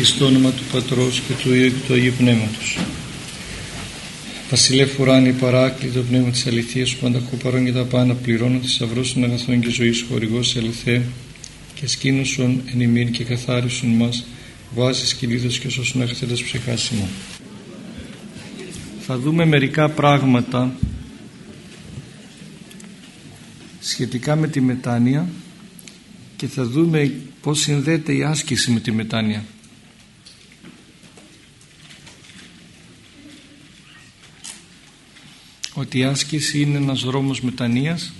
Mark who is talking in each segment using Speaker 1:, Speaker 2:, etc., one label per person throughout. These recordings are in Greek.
Speaker 1: εις το όνομα του Πατρός και του Υιού και του Αγίου Πνεύματος. Βασιλεύ ουράνι παράκλητο πνεύμα της αληθείας σου πανταχού παρόν και τα πάντα πληρώνω θησαυρός των αγαθών και ζωής χορηγός ελθέ και σκήνωσον εν ημίν και καθάρισον μας βάζεις κυλίδος και σώσον έχθετας ψυχάσιμο. Θα δούμε μερικά πράγματα σχετικά με τη μετάνοια και θα δούμε πώς συνδέεται η άσκηση με τη μετάνοια. Ότι η άσκηση είναι ένας δρόμος μετανοίας,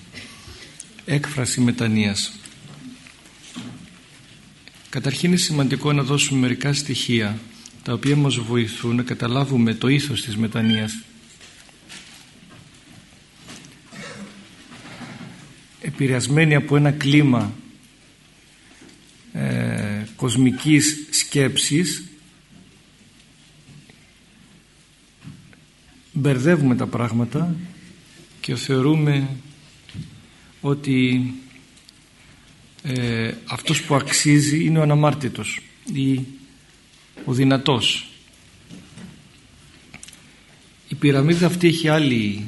Speaker 1: έκφραση μετανοίας. Καταρχήν είναι σημαντικό να δώσουμε μερικά στοιχεία τα οποία μας βοηθούν να καταλάβουμε το ήθος της μετανοίας. Επηρεασμένοι από ένα κλίμα ε, κοσμικής σκέψης μπερδεύουμε τα πράγματα και θεωρούμε ότι ε, αυτός που αξίζει είναι ο αναμάρτητος ή ο δυνατός. Η πυραμίδα αυτή έχει άλλη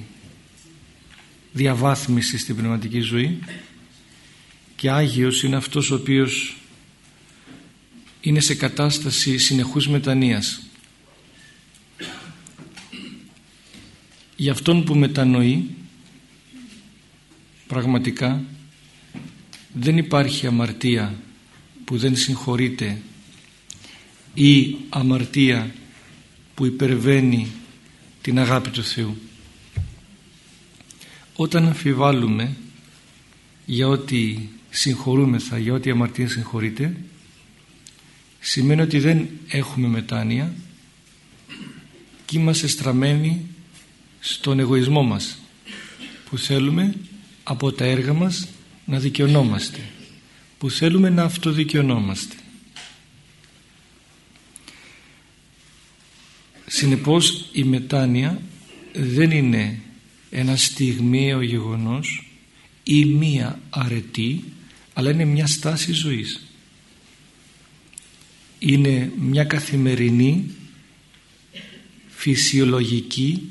Speaker 1: διαβάθμιση στην πνευματική ζωή και Άγιος είναι αυτός ο οποίος είναι σε κατάσταση συνεχούς μετανοίας για αυτόν που μετανοεί πραγματικά δεν υπάρχει αμαρτία που δεν συγχωρείται ή αμαρτία που υπερβαίνει την αγάπη του Θεού. Όταν αμφιβάλλουμε για ότι συγχωρούμεθα για ότι αμαρτία συγχωρείται σημαίνει ότι δεν έχουμε μετάνοια και είμαστε στραμμένοι στον εγωισμό μας που θέλουμε από τα έργα μας να δικαιωνόμαστε που θέλουμε να αυτοδικαιωνόμαστε. Συνεπώς η μετάνοια δεν είναι ένα στιγμιαίο γεγονός ή μία αρετή αλλά είναι μια στάση ζωής. Είναι μια καθημερινή φυσιολογική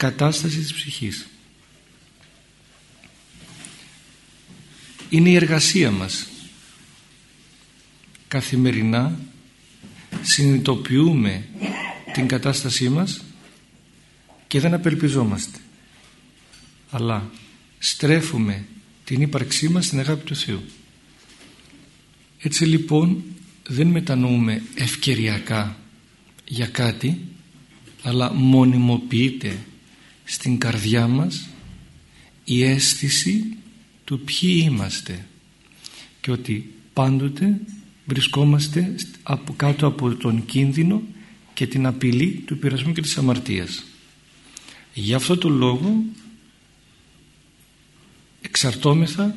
Speaker 1: κατάστασης της ψυχής. Είναι η εργασία μας. Καθημερινά συνειδητοποιούμε την κατάστασή μας και δεν απελπιζόμαστε αλλά στρέφουμε την ύπαρξή μας στην αγάπη του Θεού. Έτσι λοιπόν δεν μετανοούμε ευκαιριακά για κάτι αλλά μονιμοποιείται στην καρδιά μας η αίσθηση του ποιοι είμαστε και ότι πάντοτε βρισκόμαστε από κάτω από τον κίνδυνο και την απειλή του πειρασμού και της αμαρτίας. Γι' αυτό το λόγο εξαρτώμεθα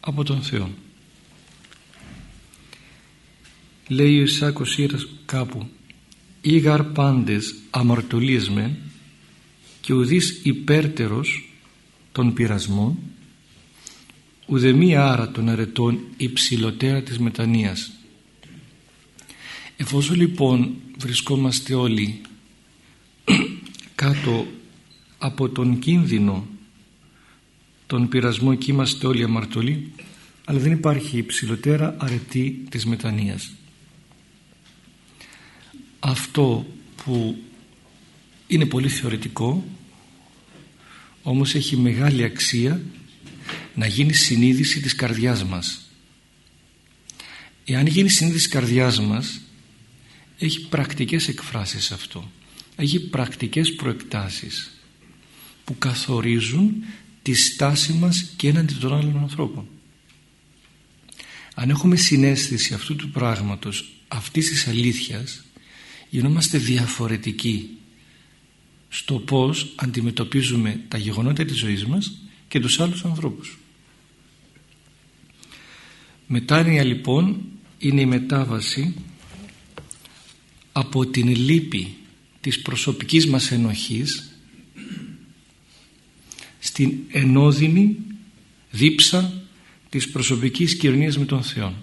Speaker 1: από τον Θεό. Λέει ο Ισάκος Ήρας κάπου «Ήγαρ πάντες αμαρτωλίσμεν και ουδείς υπέρτερος των πειρασμών ουδεμία άρα των αρετών υψηλωτέρα της μετανοίας». Εφόσον λοιπόν βρισκόμαστε όλοι κάτω από τον κίνδυνο τον πειρασμό και είμαστε όλοι αμαρτωλοί αλλά δεν υπάρχει υψηλωτέρα αρετή της μετανοίας αυτό που είναι πολύ θεωρητικό όμως έχει μεγάλη αξία να γίνει συνείδηση της καρδιάς μας. Εάν γίνει συνείδηση της καρδιάς μας έχει πρακτικές εκφράσεις αυτό. Έχει πρακτικές προεκτάσεις που καθορίζουν τη στάση μας και έναντι των άλλων ανθρώπων. Αν έχουμε συνέστηση αυτού του πράγματος αυτής της αλήθειας γινόμαστε διαφορετικοί στο πως αντιμετωπίζουμε τα γεγονότα της ζωής μας και τους άλλους ανθρώπους. Μετάνοια λοιπόν είναι η μετάβαση από την λύπη της προσωπικής μας ενοχής στην ενώδυνη δίψα της προσωπικής κοινωνίας με τον Θεό.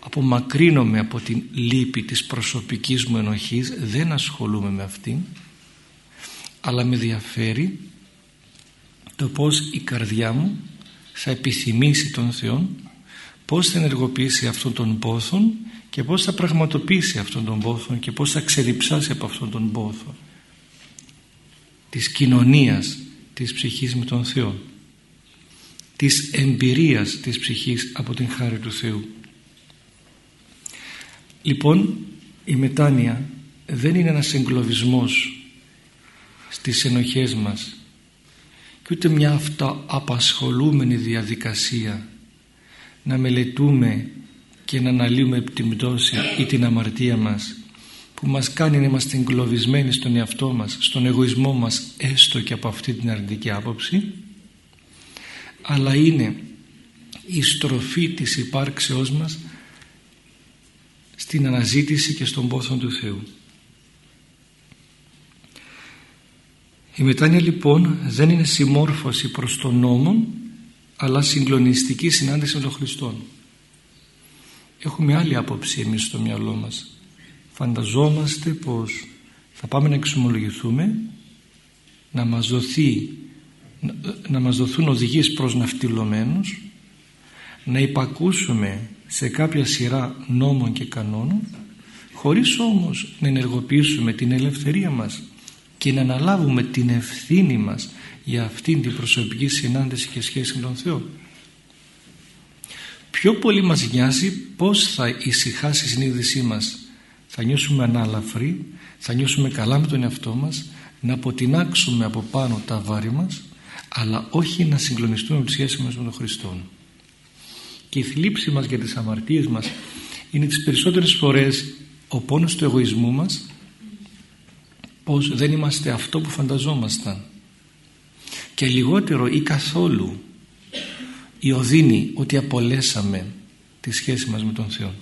Speaker 1: Απομακρύνομαι από την λύπη της προσωπικής μου ενοχής. Δεν ασχολούμαι με αυτήν αλλά με ενδιαφέρει το πως η καρδιά μου θα επιθυμήσει τον Θεό πώς θα ενεργοποιήσει αυτόν τον πόθο και πώς θα πραγματοποιήσει αυτόν τον πόθο και πώς θα ξεδιψάσει από αυτόν τον πόθο της κοινωνίας της ψυχής με τον Θεό της εμπειρίας της ψυχής από την χάρη του Θεού λοιπόν η μετάνοια δεν είναι ένας εγκλωβισμός στις ενοχές μας και ούτε μια αυτά απασχολούμενη διαδικασία να μελετούμε και να αναλύουμε την πτώση ή την αμαρτία μας που μας κάνει να είμαστε εγκλωβισμένοι στον εαυτό μας, στον εγωισμό μας έστω και από αυτή την αρνητική άποψη αλλά είναι η στροφή της υπάρξεώς μας στην αναζήτηση και στον πόθο του Θεού. Η μετάνοια λοιπόν δεν είναι συμμόρφωση προς τον νόμο αλλά συγκλονιστική συνάντηση με τον Χριστό. Έχουμε άλλη άποψη εμείς στο μυαλό μας. Φανταζόμαστε πως θα πάμε να εξομολογηθούμε να μας δοθεί να μας δοθούν οδηγίες προς ναυτιλωμένους να υπακούσουμε σε κάποια σειρά νόμων και κανόνων χωρίς όμως να ενεργοποιήσουμε την ελευθερία μας και να αναλάβουμε την ευθύνη μας για αυτήν την προσωπική συνάντηση και σχέση με τον Θεό. Πιο πολύ μας νοιάζει πώς θα ησυχάσει η συνείδησή μας. Θα νιώσουμε ανάλαφροι, θα νιώσουμε καλά με τον εαυτό μας, να αποτινάξουμε από πάνω τα βάρη μας, αλλά όχι να συγκλονιστούμε με τη σχέση μας με τον Χριστό. Και η θλίψη μας για τις αμαρτίες μας είναι τις περισσότερες φορές ο πόνος του εγωισμού μας πως δεν είμαστε αυτό που φανταζόμασταν και λιγότερο ή καθόλου η οδύνη ότι απολέσαμε τη σχέση μας με τον Θεό.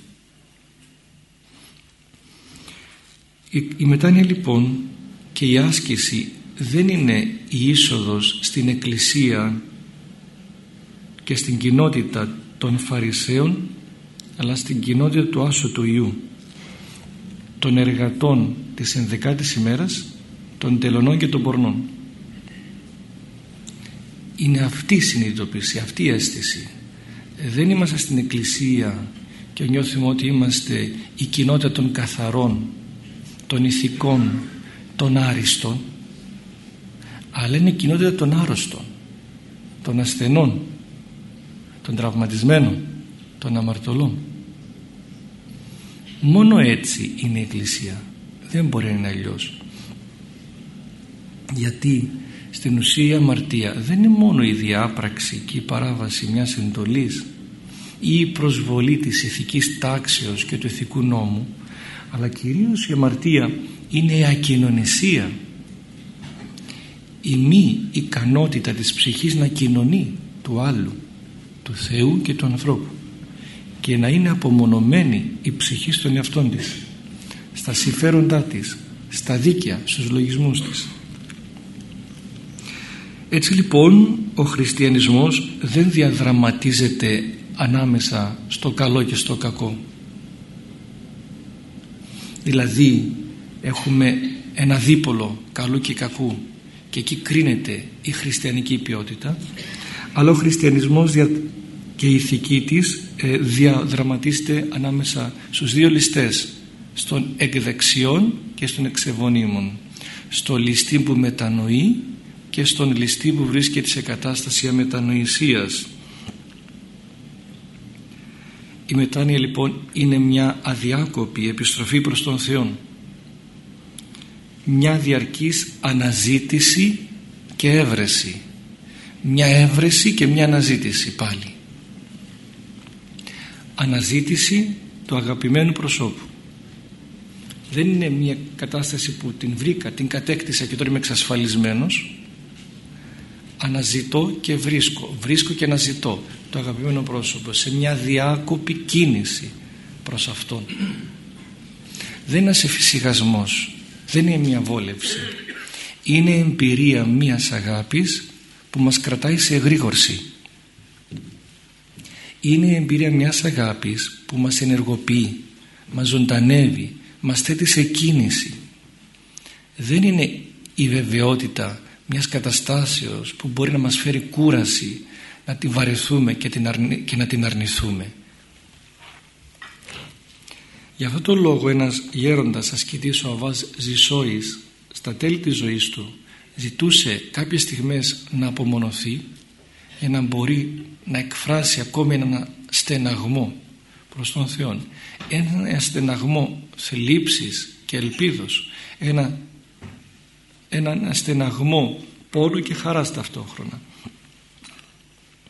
Speaker 1: Η, η μετάνοια λοιπόν και η άσκηση δεν είναι η είσοδος στην εκκλησία και στην κοινότητα των Φαρισαίων αλλά στην κοινότητα του Άσου του Ιού των εργατών της ενδεκάτης ημέρας των τελωνών και των πορνών. Είναι αυτή η συνειδητοποίηση, αυτή η αίσθηση. Δεν είμαστε στην εκκλησία και νιώθουμε ότι είμαστε η κοινότητα των καθαρών των ηθικών των άριστων αλλά είναι η κοινότητα των άρρωστων των ασθενών των τραυματισμένων των αμαρτωλών μόνο έτσι είναι η Εκκλησία. Δεν μπορεί να είναι αλλιώς. Γιατί στην ουσία η αμαρτία δεν είναι μόνο η διάπραξη και η παράβαση μιας εντολής ή η προσβολή της ηθικής τάξεως και του ηθικού νόμου αλλά κυρίως η αμαρτία είναι η ακοινωνισία. Η μη ικανότητα της ψυχής να κοινωνεί του άλλου του Θεού και του ανθρώπου και να είναι απομονωμένη η ψυχή στον εαυτό της στα συμφέροντά της στα δίκαια, στους λογισμούς της. Έτσι λοιπόν ο χριστιανισμός δεν διαδραματίζεται ανάμεσα στο καλό και στο κακό. Δηλαδή έχουμε ένα δίπολο καλού και κακού και εκεί κρίνεται η χριστιανική ποιότητα αλλά ο χριστιανισμός και η ηθική της ε, διαδραματίζεται ανάμεσα στους δύο ληστές στον εκδεξιών και στον εξεβονίμων. Στο ληστή που μετανοεί και στον ληστή που βρίσκεται σε κατάσταση αμετανοησίας. Η μετάνοια λοιπόν είναι μια αδιάκοπη επιστροφή προς τον Θεό μια διαρκής αναζήτηση και έβρεση. Μια έβρεση και μια αναζήτηση πάλι αναζήτηση του αγαπημένου προσώπου. Δεν είναι μια κατάσταση που την βρήκα, την κατέκτησα και τώρα είμαι εξασφαλισμένος. Αναζητώ και βρίσκω βρίσκω και αναζητώ το αγαπημένο πρόσωπο σε μια διάκοπη κίνηση προς Αυτόν. Δεν είναι ένας εφησυχασμός δεν είναι μια βόλευση. Είναι εμπειρία μιας αγάπης που μας κρατάει σε εγρήγορση είναι η εμπειρία μιας αγάπης που μας ενεργοποιεί μας ζωντανεύει μας θέτει σε κίνηση. Δεν είναι η βεβαιότητα μιας καταστάσεως που μπορεί να μας φέρει κούραση να την βαρεθούμε και, την και να την αρνηθούμε. Γι' αυτό το λόγο ένας γέροντας ασκητής ο Αβάς Ζησόης στα τέλη της ζωής του ζητούσε κάποιες στιγμές να απομονωθεί για να μπορεί να εκφράσει ακόμη έναν στεναγμό προς τον Θεό. Ένα στεναγμό θλίψης και ελπίδος. Ένα, ένα στεναγμό πόνου και χαράς ταυτόχρονα.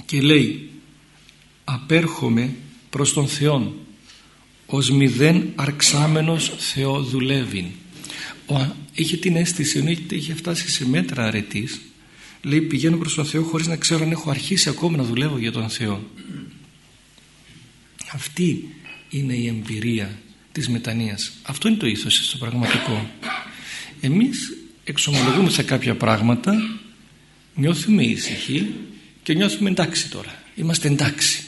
Speaker 1: Και λέει απέρχομαι προς τον Θεό ως μηδέν αρξάμενος Θεό δουλεύει είχε την αίσθηση ενώ είχε φτάσει σε μέτρα αρετής λέει πηγαίνω προς τον Θεό χωρίς να ξέρω αν έχω αρχίσει ακόμα να δουλεύω για τον Θεό αυτή είναι η εμπειρία της μετανοίας. Αυτό είναι το ήθος στο πραγματικό. Εμείς εξομολογούμε σε κάποια πράγματα νιώθουμε ήσυχοι και νιώθουμε εντάξει τώρα. Είμαστε εντάξει.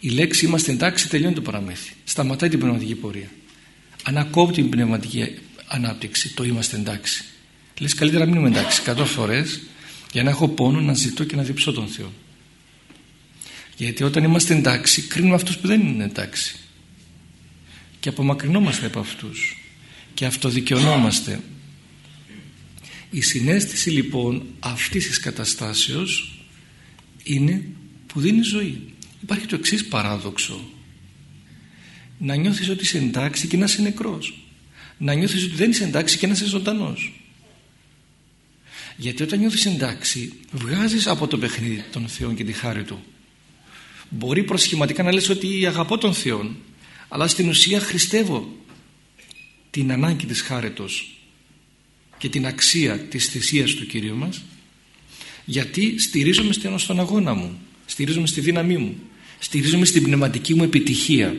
Speaker 1: Η λέξη είμαστε εντάξει τελειώνει το παραμύθι. Σταματάει την πνευματική πορεία. Ανακόπτει την πνευματική ανάπτυξη το είμαστε εντάξει λες καλύτερα να μείνουμε εντάξει 100 φορές για να έχω πόνο να ζητώ και να διψώ τον Θεό. Γιατί όταν είμαστε εντάξει κρίνουμε αυτούς που δεν είναι εντάξει. Και απομακρυνόμαστε από αυτούς. Και αυτοδικαιωνόμαστε. Η συνέστηση λοιπόν αυτής της καταστάσεως είναι που δίνει ζωή. Υπάρχει το εξής παράδοξο. Να νιώθεις ότι είσαι εντάξει και να είσαι νεκρός. Να νιώθεις ότι δεν είσαι εντάξει και να είσαι ζωντανός γιατί όταν νιώθεις εντάξει βγάζεις από το παιχνίδι των Θεών και τη χάρη Του. Μπορεί προσχηματικά να λες ότι αγαπώ τον Θεό αλλά στην ουσία χριστεύω την ανάγκη της χάρετος και την αξία της θυσίας του Κυρίου μας γιατί στηρίζομαι στον αγώνα μου στηρίζομαι στη δύναμή μου στηρίζομαι στην πνευματική μου επιτυχία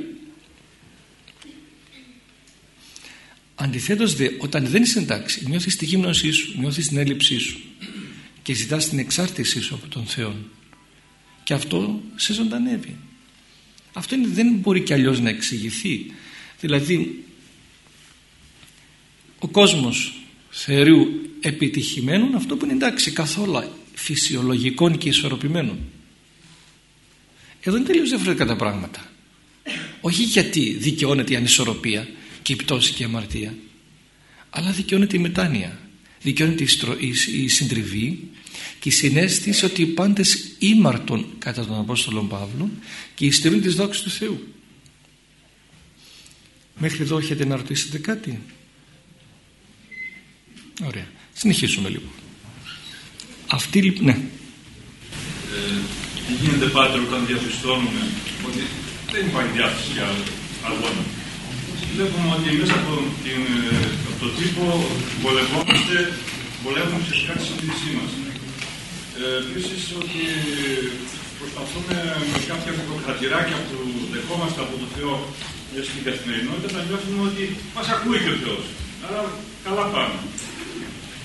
Speaker 1: Αντιθέτως δε, όταν δεν είσαι εντάξει, νιώθεις τη γύμνωσή σου, νιώθεις την έλλειψή σου και ζητάς την εξάρτησή σου από τον Θεό. Και αυτό σε ζωντανεύει. Αυτό είναι, δεν μπορεί κι αλλιώς να εξηγηθεί. Δηλαδή, ο κόσμος θεωρεί επιτυχημένων αυτό που είναι εντάξει καθόλου φυσιολογικών και ισορροπημένων. Εδώ είναι τελείως διαφορετικά τα πράγματα. Όχι γιατί δικαιώνεται η ανισορροπία και η πτώση και η αμαρτία. Αλλά δικαιώνεται η μετάνοια δικαιώνεται η συντριβή και η συνέστηση ότι οι πάντες ήμαρτον κατά τον Απόστολο Παύλο και η στηρούν της δόξης του Θεού. Μέχρι εδώ έχετε να ρωτήσετε κάτι; Ωραία. Συνεχίσουμε λοιπόν. Αυτή ναι.
Speaker 2: Ε, τι γίνεται πάτερ όταν διαπιστώνουμε ότι δεν υπάρχει διάθεση για αγώνα βλέπουμε ότι μέσα από, την, από το τύπο βολευόμαστε, βολεύουμε φυσικά τη συνείδησή μας. Ε, Επίσης ότι προσπαθούμε με κάποια μικροκρατηράκια που δεχόμαστε από το Θεό για στην καθημερινότητα να νιώθουμε ότι μας ακούει και ο Θεός. Άρα καλά πάμε.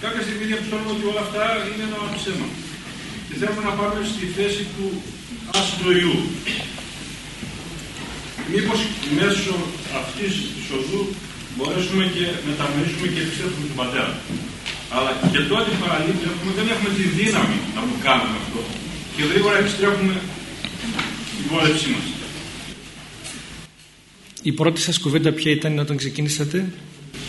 Speaker 2: Κάποια στιγμή διαπιστώνουμε ότι όλα αυτά είναι ένα ψέμα. Και θέλουμε να πάμε στη θέση του άστρου μήπως μέσω αυτής της οδού μπορέσουμε και μεταμερίσουμε και επιστρέφουμε τον πατέρα. Αλλά και τότε παραλήψη έχουμε, δεν έχουμε τη δύναμη να το κάνουμε αυτό. Και γρήγορα επιστρέφουμε την πόρευσή μας.
Speaker 1: Η πρώτη σας κουβέντα ποια ήταν όταν ξεκίνησατε;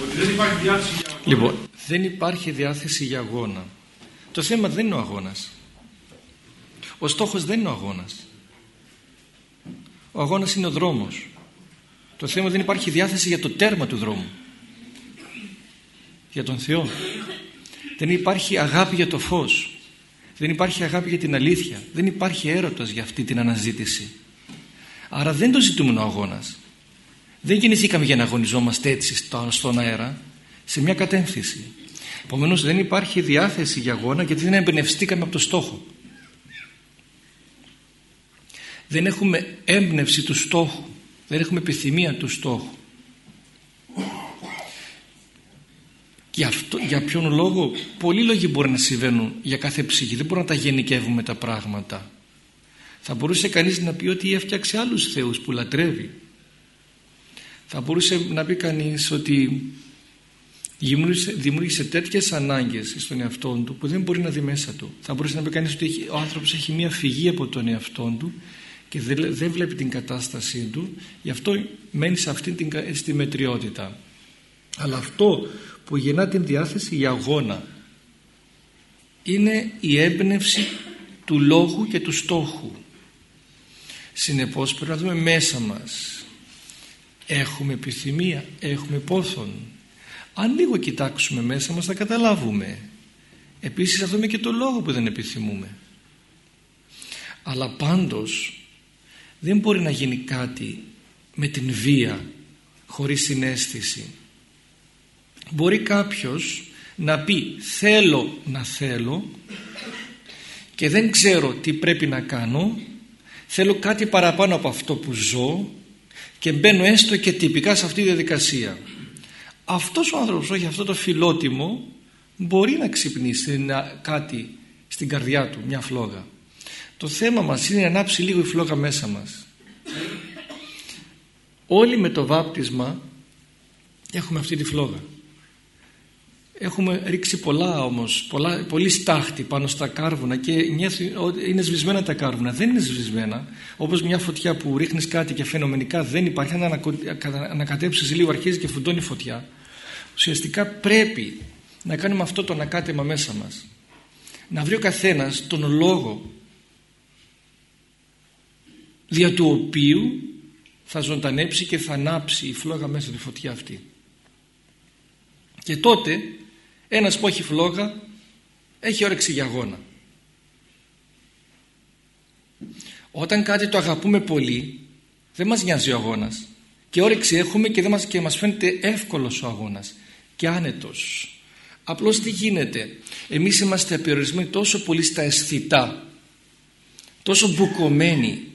Speaker 2: Ότι δεν υπάρχει διάθεση για αγώνα.
Speaker 1: Λοιπόν, δεν υπάρχει διάθεση για αγώνα. Το θέμα δεν είναι ο αγώνας. Ο στόχος δεν είναι ο αγώνας. Ο αγώνας είναι ο δρόμος. Το θέμα δεν υπάρχει διάθεση για το τέρμα του δρόμου. Για τον Θεό. Δεν υπάρχει αγάπη για το φως. Δεν υπάρχει αγάπη για την αλήθεια. Δεν υπάρχει έρωτας για αυτή την αναζήτηση. Άρα δεν το ζητούμε ο αγώνας. Δεν γεννηθήκαμε για να αγωνιζόμαστε έτσι στον αέρα. Σε μια κατεύθυνση. Επομένως δεν υπάρχει διάθεση για αγώνα γιατί δεν εμπνευστήκαμε από το στόχο δεν έχουμε έμπνευση του στόχου δεν έχουμε επιθυμία του στόχου για, αυτό, για ποιον λόγο πολλοί λόγοι μπορεί να συμβαίνουν για κάθε ψυχή δεν μπορούμε να τα γενικεύουμε τα πράγματα Θα μπορούσε κανείς να πει ότι έφτιαξε άλλους θεούς που λατρεύει. Θα μπορούσε να πει κανείς ότι δημιούργησε, δημιούργησε τέτοιες ανάγκες στον εαυτό του που δεν μπορεί να δει μέσα του. Θα μπορούσε να πει κανείς ότι ο άνθρωπος έχει μία φυγή από τον εαυτό του και δεν βλέπει την κατάστασή του γι' αυτό μένει σε αυτή την στη μετριότητα. Αλλά αυτό που γεννά την διάθεση για αγώνα είναι η έμπνευση του λόγου και του στόχου. Συνεπώς πρέπει να δούμε μέσα μας. Έχουμε επιθυμία έχουμε πόθον. Αν λίγο κοιτάξουμε μέσα μας θα καταλάβουμε. Επίσης θα δούμε και το λόγο που δεν επιθυμούμε. Αλλά πάντως δεν μπορεί να γίνει κάτι με την βία χωρίς συνέστηση. Μπορεί κάποιος να πει θέλω να θέλω και δεν ξέρω τι πρέπει να κάνω. Θέλω κάτι παραπάνω από αυτό που ζω και μπαίνω έστω και τυπικά σε αυτή τη διαδικασία αυτός ο άνθρωπος όχι αυτό το φιλότιμο μπορεί να ξυπνήσει κάτι στην καρδιά του μια φλόγα το θέμα μας είναι να ανάψει λίγο η φλόγα μέσα μας. Όλοι με το βάπτισμα έχουμε αυτή τη φλόγα. Έχουμε ρίξει πολλά όμως, πολλά, πολύ στάχτη πάνω στα κάρβουνα και είναι σβησμένα τα κάρβουνα. Δεν είναι σβησμένα. Όπως μια φωτιά που ρίχνεις κάτι και φαινομενικά δεν υπάρχει. Αν ανακατέψεις λίγο αρχίζει και φουντώνει φωτιά. Ουσιαστικά πρέπει να κάνουμε αυτό το ανακάτεμα μέσα μας. Να βρει ο καθένας τον λόγο δια του οποίου θα ζωντανέψει και θα ανάψει η φλόγα μέσα στη φωτιά αυτή. Και τότε ένας που έχει φλόγα έχει όρεξη για αγώνα. Όταν κάτι το αγαπούμε πολύ δεν μας νοιάζει ο αγώνας και όρεξη έχουμε και, δεν μας, και μας φαίνεται εύκολος ο αγώνας και άνετος. Απλώς τι γίνεται; Εμείς είμαστε περιορισμένοι τόσο πολύ στα αισθητά τόσο μπουκωμένοι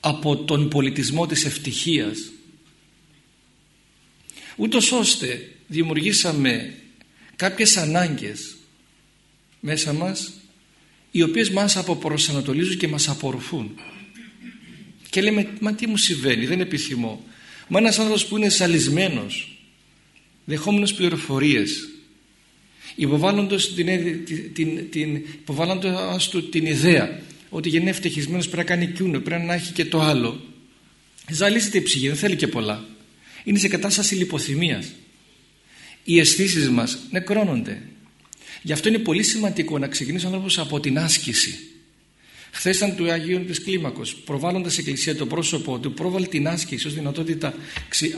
Speaker 1: από τον πολιτισμό της ευτυχίας. Ούτως ώστε δημιουργήσαμε κάποιες ανάγκες μέσα μας οι οποίες μας αποπροσανατολίζουν και μας απορροφούν. Και λέμε μα τι μου συμβαίνει δεν επιθυμώ μα ένας άνθρωπος που είναι σαλισμένος δεχόμενος πληροφορίες υποβάλλοντας την, την, την, υποβάλλοντας του την ιδέα ότι για να είναι ευτυχισμένος πρέπει να κάνει κιούνο, πρέπει να έχει και το άλλο. Ζαλίζεται η ψυχή, δεν θέλει και πολλά. Είναι σε κατάσταση λιποθυμίας. Οι αισθήσεις μας νεκρώνονται. Γι' αυτό είναι πολύ σημαντικό να ξεκινήσει ο άνθρωπος από την άσκηση. Χθες ήταν του Αγίου της Κλίμακος, προβάλλοντας εκκλησία το πρόσωπό του, πρόβαλε την άσκηση ως δυνατότητα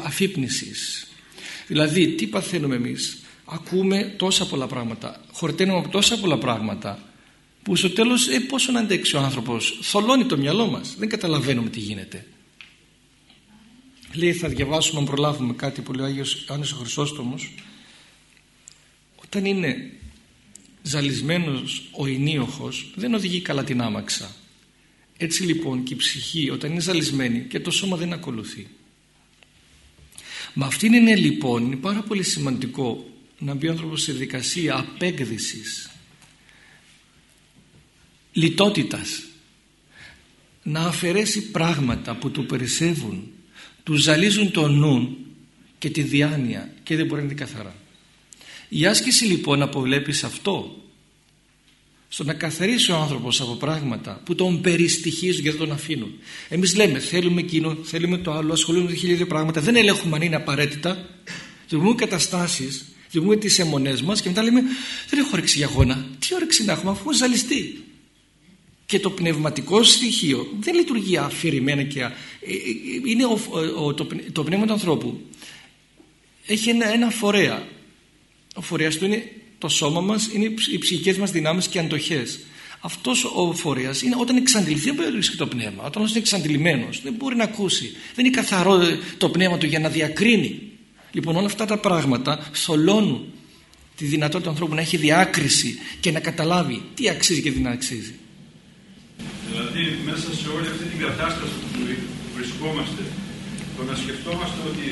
Speaker 1: αφύπνισης. Δηλαδή, τι παθαίνουμε εμείς, ακούμε τόσα πολλά πράγματα, χορταίνουμε από τόσα πολλά πράγματα, που στο τέλος ε, πόσο να αντέξει ο άνθρωπος. Θολώνει το μυαλό μας. Δεν καταλαβαίνουμε τι γίνεται. Λέει θα διαβάσουμε αν προλάβουμε κάτι που λέει ο Άγιος Άννης ο Χρυσόστομος. Όταν είναι ζαλισμένος ο ενίοχος δεν οδηγεί καλά την άμαξα. Έτσι λοιπόν και η ψυχή όταν είναι ζαλισμένη και το σώμα δεν ακολουθεί. Με αυτήν είναι λοιπόν είναι πάρα πολύ σημαντικό να μπει ο άνθρωπος σε δικασία απέκδησης λιτότητας. Να αφαιρέσει πράγματα που του περισσεύουν του ζαλίζουν το νου και τη διάνοια και δεν μπορεί να είναι καθαρά. Η άσκηση λοιπόν αποβλέπει σε αυτό. Στο να καθαρίσει ο άνθρωπος από πράγματα που τον περιστοιχίζουν και δεν τον αφήνουν. Εμείς λέμε θέλουμε εκείνο, θέλουμε το άλλο ασχολούμαστε με χίλια πράγματα δεν ελέγχουμε αν είναι απαραίτητα. Δημιουργούμε καταστάσεις δημιουργούμε τις αιμονές μας και μετά λέμε δεν έχω όρεξη για αγώνα τι όρεξη να έχουμε αφού ζαλιστεί και το πνευματικό στοιχείο δεν λειτουργεί αφηρημένα και ε, ε, είναι ο, το, το πνεύμα του ανθρώπου. Έχει ένα, ένα φορέα. Ο φορέας του είναι το σώμα μας είναι οι ψυχικές μας δυνάμεις και αντοχές. Αυτός ο φορέας είναι όταν εξαντληθεί δεν μπορεί να το πνεύμα όταν είναι εξαντλημένος δεν μπορεί να ακούσει. Δεν είναι καθαρό το πνεύμα του για να διακρίνει. Λοιπόν όλα αυτά τα πράγματα θολώνουν τη δυνατότητα του ανθρώπου να έχει διάκριση και να καταλάβει τι αξίζει και τι δεν αξίζει
Speaker 2: Δηλαδή μέσα σε όλη αυτή την κατάσταση που βρισκόμαστε το να σκεφτόμαστε ότι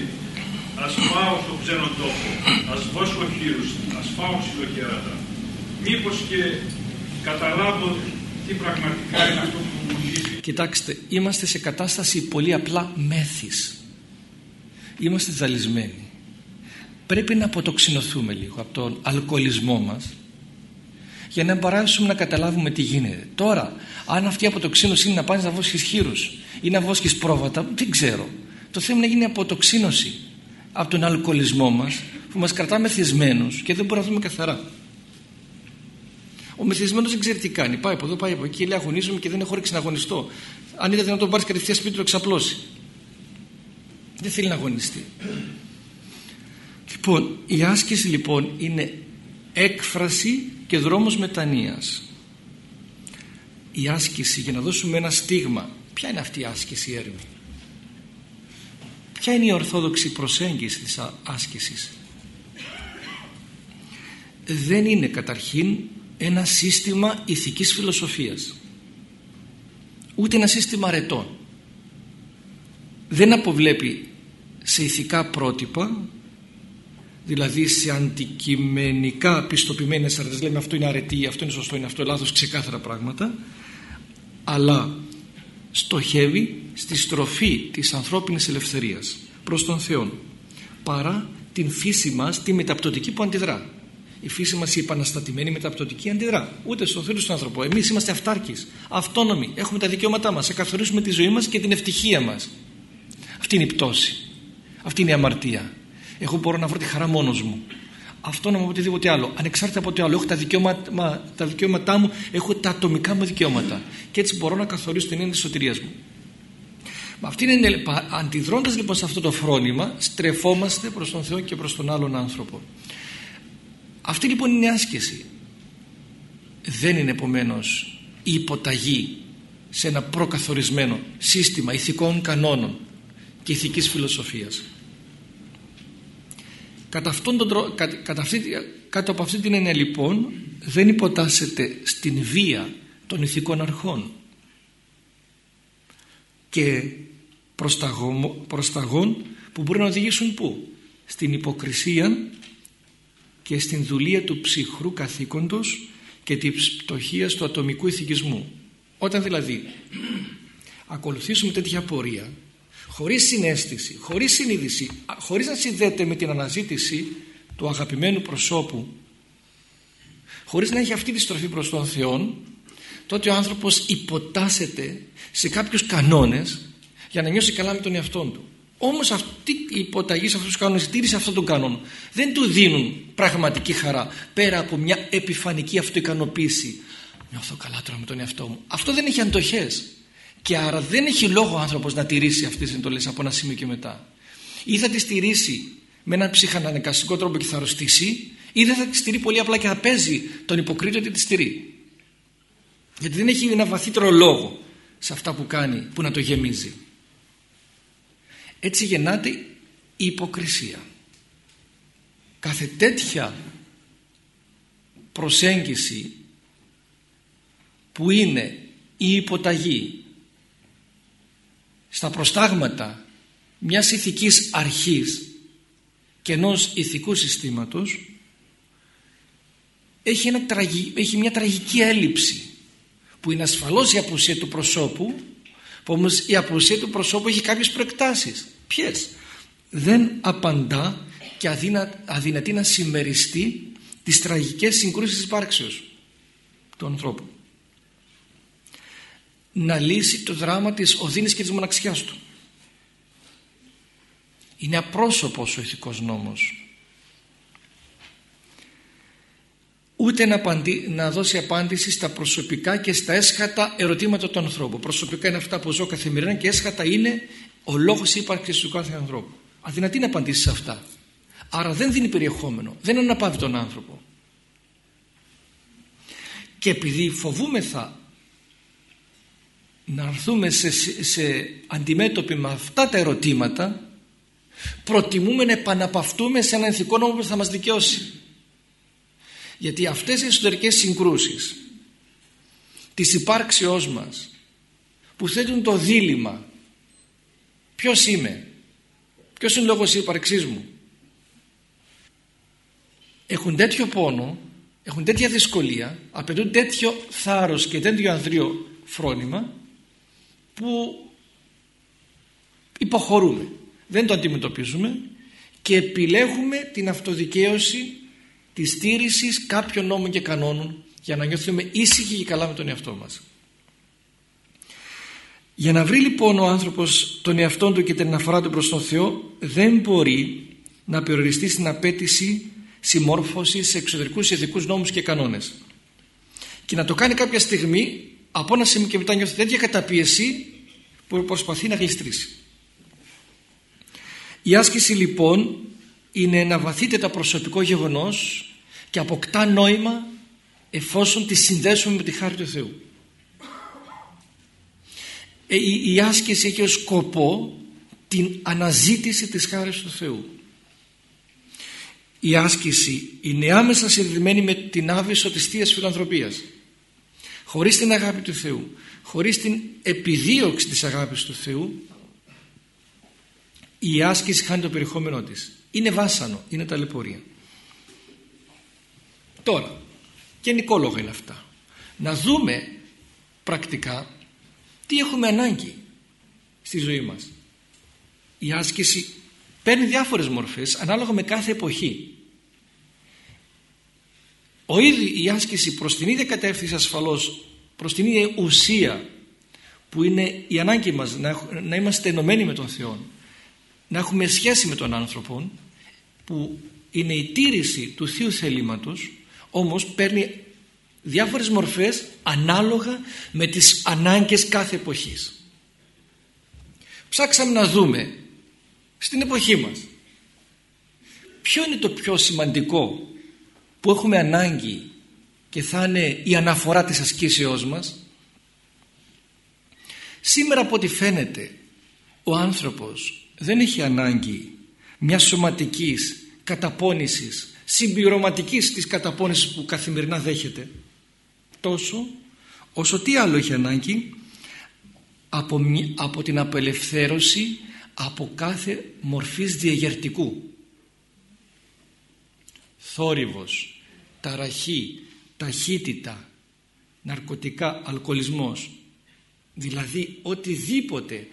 Speaker 2: ας πάω στο ξένο τόπο, ας βγω χείρους, ας φάω ξυλοκέρατα. Μήπως και καταλάβω τι πραγματικά είναι αυτό που μου λείπει.
Speaker 1: Κοιτάξτε, είμαστε σε κατάσταση πολύ απλά μέθης. Είμαστε ζαλισμένοι. Πρέπει να αποτοξινωθούμε λίγο από τον αλκοολισμό μας για να μπορέσουμε να καταλάβουμε τι γίνεται. Τώρα, αν αυτή η αποτοξίνωση είναι να πάνε να βόσκεις χείρους ή να βόσκεις πρόβατα, δεν ξέρω. Το θέμα είναι να γίνει αποτοξίνωση από τον αλκοολισμό μας που μας κρατά μεθυσμένους και δεν μπορούμε να δούμε καθαρά. Ο μεθυσμένος δεν ξέρει τι κάνει. Πάει από εδώ, πάει από εκεί, λέει αγωνίζομαι και δεν έχω όρεξη να αγωνιστώ. Αν είδατε να τον πάρεις κατευθείαν σπίτι του, εξαπλώσει. Δεν θέλει να αγωνιστεί. Λοιπόν, η άσκηση λοιπόν είναι έκφραση και δρόμος μετανοίας. Η άσκηση για να δώσουμε ένα στίγμα. Ποια είναι αυτή η άσκηση έρμη; Ποια είναι η ορθόδοξη προσέγγιση της άσκησης; Δεν είναι καταρχήν ένα σύστημα ηθικής φιλοσοφίας. Ούτε ένα σύστημα αρετών. Δεν αποβλέπει σε ηθικά πρότυπα δηλαδή σε αντικειμενικά πιστοποιημένες αρετές. Λέμε αυτό είναι αρετή, αυτό είναι σωστό, είναι αυτό λάθος ξεκάθαρα πράγματα. Αλλά στοχεύει στη στροφή της ανθρώπινης ελευθερίας προς τον Θεό παρά την φύση μας τη μεταπτωτική που αντιδρά. Η φύση μας η επαναστατημένη μεταπτωτική αντιδρά ούτε στον Θεό στον άνθρωπο. Εμείς είμαστε αυτάρκεις, αυτόνομοι έχουμε τα δικαιώματά μας, εκαθορίσουμε τη ζωή μας και την ευτυχία μας. Αυτή είναι η πτώση αυτή είναι η αμαρτία εγώ μπορώ να βρω τη χαρά μόνος μου. Αυτό να μου οτιδήποτε άλλο. Ανεξάρτητα από το άλλο. Έχω τα, δικαιώματα, τα δικαιώματά μου, έχω τα ατομικά μου δικαιώματα. Και έτσι μπορώ να καθορίσω την έννοια της σωτηρίας μου. Αυτή είναι, αντιδρώντας λοιπόν σε αυτό το φρόνημα στρεφόμαστε προς τον Θεό και προς τον άλλον άνθρωπο. Αυτή λοιπόν είναι η άσκηση. Δεν είναι επομένως η υποταγή σε ένα προκαθορισμένο σύστημα ηθικών κανόνων και ηθικής φιλοσοφίας. Κατά αυτόν τον κατά αυτή, κάτω από αυτή την έννοια λοιπόν δεν υποτάσσεται στην βία των ηθικών αρχών. Και προσταγών που μπορεί να οδηγήσουν πού; Στην υποκρισία και στην δουλεία του ψυχρού καθήκοντος και της πτωχίας του ατομικού ηθικισμού. Όταν δηλαδή ακολουθήσουμε τέτοια πορεία χωρίς συνέστηση, χωρίς συνείδηση, χωρίς να συνδέεται με την αναζήτηση του αγαπημένου προσώπου, χωρίς να έχει αυτή τη στροφή προς τον Θεό, τότε ο άνθρωπος υποτάσσεται σε κάποιους κανόνες για να νιώσει καλά με τον εαυτό του. Όμως αυτή η υποταγή σε αυτούς τους κανόνες, η τήρηση αυτών των κανόνων δεν του δίνουν πραγματική χαρά πέρα από μια επιφανική αυτοικανοποίηση. Νιώθω καλά τώρα με τον εαυτό μου. Αυτό δεν έχει αντοχές και άρα δεν έχει λόγο ο άνθρωπος να τηρήσει αυτές τις εντολές από ένα σημείο και μετά. Ή θα τις τηρήσει με έναν ψυχανανεκαστικό τρόπο και θα αρρωστήσει ή δεν θα τις τηρεί πολύ απλά και θα παίζει τον υποκρίτο ότι τις τηρεί. Γιατί δεν έχει ένα βαθύτερο λόγο σε αυτά που κάνει που να το γεμίζει. Έτσι γεννάται η υποκρισία. Κάθε τέτοια προσέγγιση που είναι η υποταγή στα προστάγματα μιας ηθικής αρχής και ενός ηθικού συστήματος έχει, ένα έχει μια τραγική έλλειψη που είναι ασφαλώς η απουσία του προσώπου που όμως η απουσία του προσώπου έχει κάποιες προεκτάσεις. Ποιες; Δεν απαντά και αδυνα, αδυνατεί να συμμεριστεί τις τραγικές συγκρούσεις της υπάρξεως του ανθρώπου να λύσει το δράμα της οδύνης και της μοναξιάς του. Είναι απρόσωπος ο ηθικός νόμος. Ούτε να, να δώσει απάντηση στα προσωπικά και στα έσχατα ερωτήματα του ανθρώπου. Προσωπικά είναι αυτά που ζω καθημερινά και έσχατα είναι ο λόγος ύπαρξης του κάθε ανθρώπου. Αδυνατή να απαντήσει σε αυτά. Άρα δεν δίνει περιεχόμενο. Δεν αναπαύει τον άνθρωπο. Και επειδή φοβούμεθα να έρθουμε σε, σε αντιμέτωποι με αυτά τα ερωτήματα προτιμούμε να επαναπαυτούμε σε έναν ηθικό νόμο που θα μας δικαιώσει. Γιατί αυτές οι εσωτερικές συγκρούσεις της υπάρξεώς μας που θέτουν το δίλημα ποιος είμαι ποιος είναι ο λόγος της ύπαρξής μου έχουν τέτοιο πόνο έχουν τέτοια δυσκολία απαιτούν τέτοιο θάρρος και τέτοιο ανδρείο φρόνημα που υποχωρούμε δεν το αντιμετωπίζουμε και επιλέγουμε την αυτοδικαίωση της στήριξη κάποιων νόμων και κανόνων για να νιώθουμε ήσυχοι και καλά με τον εαυτό μας. Για να βρει λοιπόν ο άνθρωπος τον εαυτό του και την αναφορά του προς τον Θεό δεν μπορεί να περιοριστεί στην απέτηση συμμόρφωσης σε εξωτερικούς ηθικούς νόμους και κανόνες και να το κάνει κάποια στιγμή από ένα σημείο και μετά νιώθει τέτοια καταπίεση που προσπαθεί να γλιστρήσει. Η άσκηση λοιπόν είναι ένα βαθύτερα προσωπικό γεγονός και αποκτά νόημα εφόσον τη συνδέσουμε με τη χάρη του Θεού. Ε, η, η άσκηση έχει ως σκοπό την αναζήτηση της χάρης του Θεού. Η άσκηση είναι άμεσα συνδεδεμένη με την άβυσο της Θείας Φιλανθρωπίας. Χωρίς την αγάπη του Θεού, χωρίς την επιδίωξη της αγάπης του Θεού, η άσκηση χάνει το περιεχόμενό της. Είναι βάσανο, είναι ταλαιπωρία. Τώρα, γενικό λόγο είναι αυτά. Να δούμε πρακτικά τι έχουμε ανάγκη στη ζωή μας. Η άσκηση παίρνει διάφορες μορφές ανάλογα με κάθε εποχή. Ο ίδιο, η άσκηση προς την ίδια κατεύθυνση ασφαλώς, προς την ίδια ουσία που είναι η ανάγκη μας να, να είμαστε ενωμένοι με τον Θεό, να έχουμε σχέση με τον άνθρωπο που είναι η τήρηση του Θείου θελήματος όμως παίρνει διάφορες μορφές ανάλογα με τις ανάγκες κάθε εποχής. Ψάξαμε να δούμε στην εποχή μας ποιο είναι το πιο σημαντικό που έχουμε ανάγκη και θα είναι η αναφορά της ασκήσεώς μας. Σήμερα από ό,τι φαίνεται ο άνθρωπος δεν έχει ανάγκη μιας σωματικής καταπώνησης συμπληρωματικής της καταπώνησης που καθημερινά δέχεται. Τόσο όσο τι άλλο έχει ανάγκη από, από την απελευθέρωση από κάθε μορφής διαγερτικού θόρυβος, ταραχή, ταχύτητα, ναρκωτικά, αλκοολισμός δηλαδή οτιδήποτε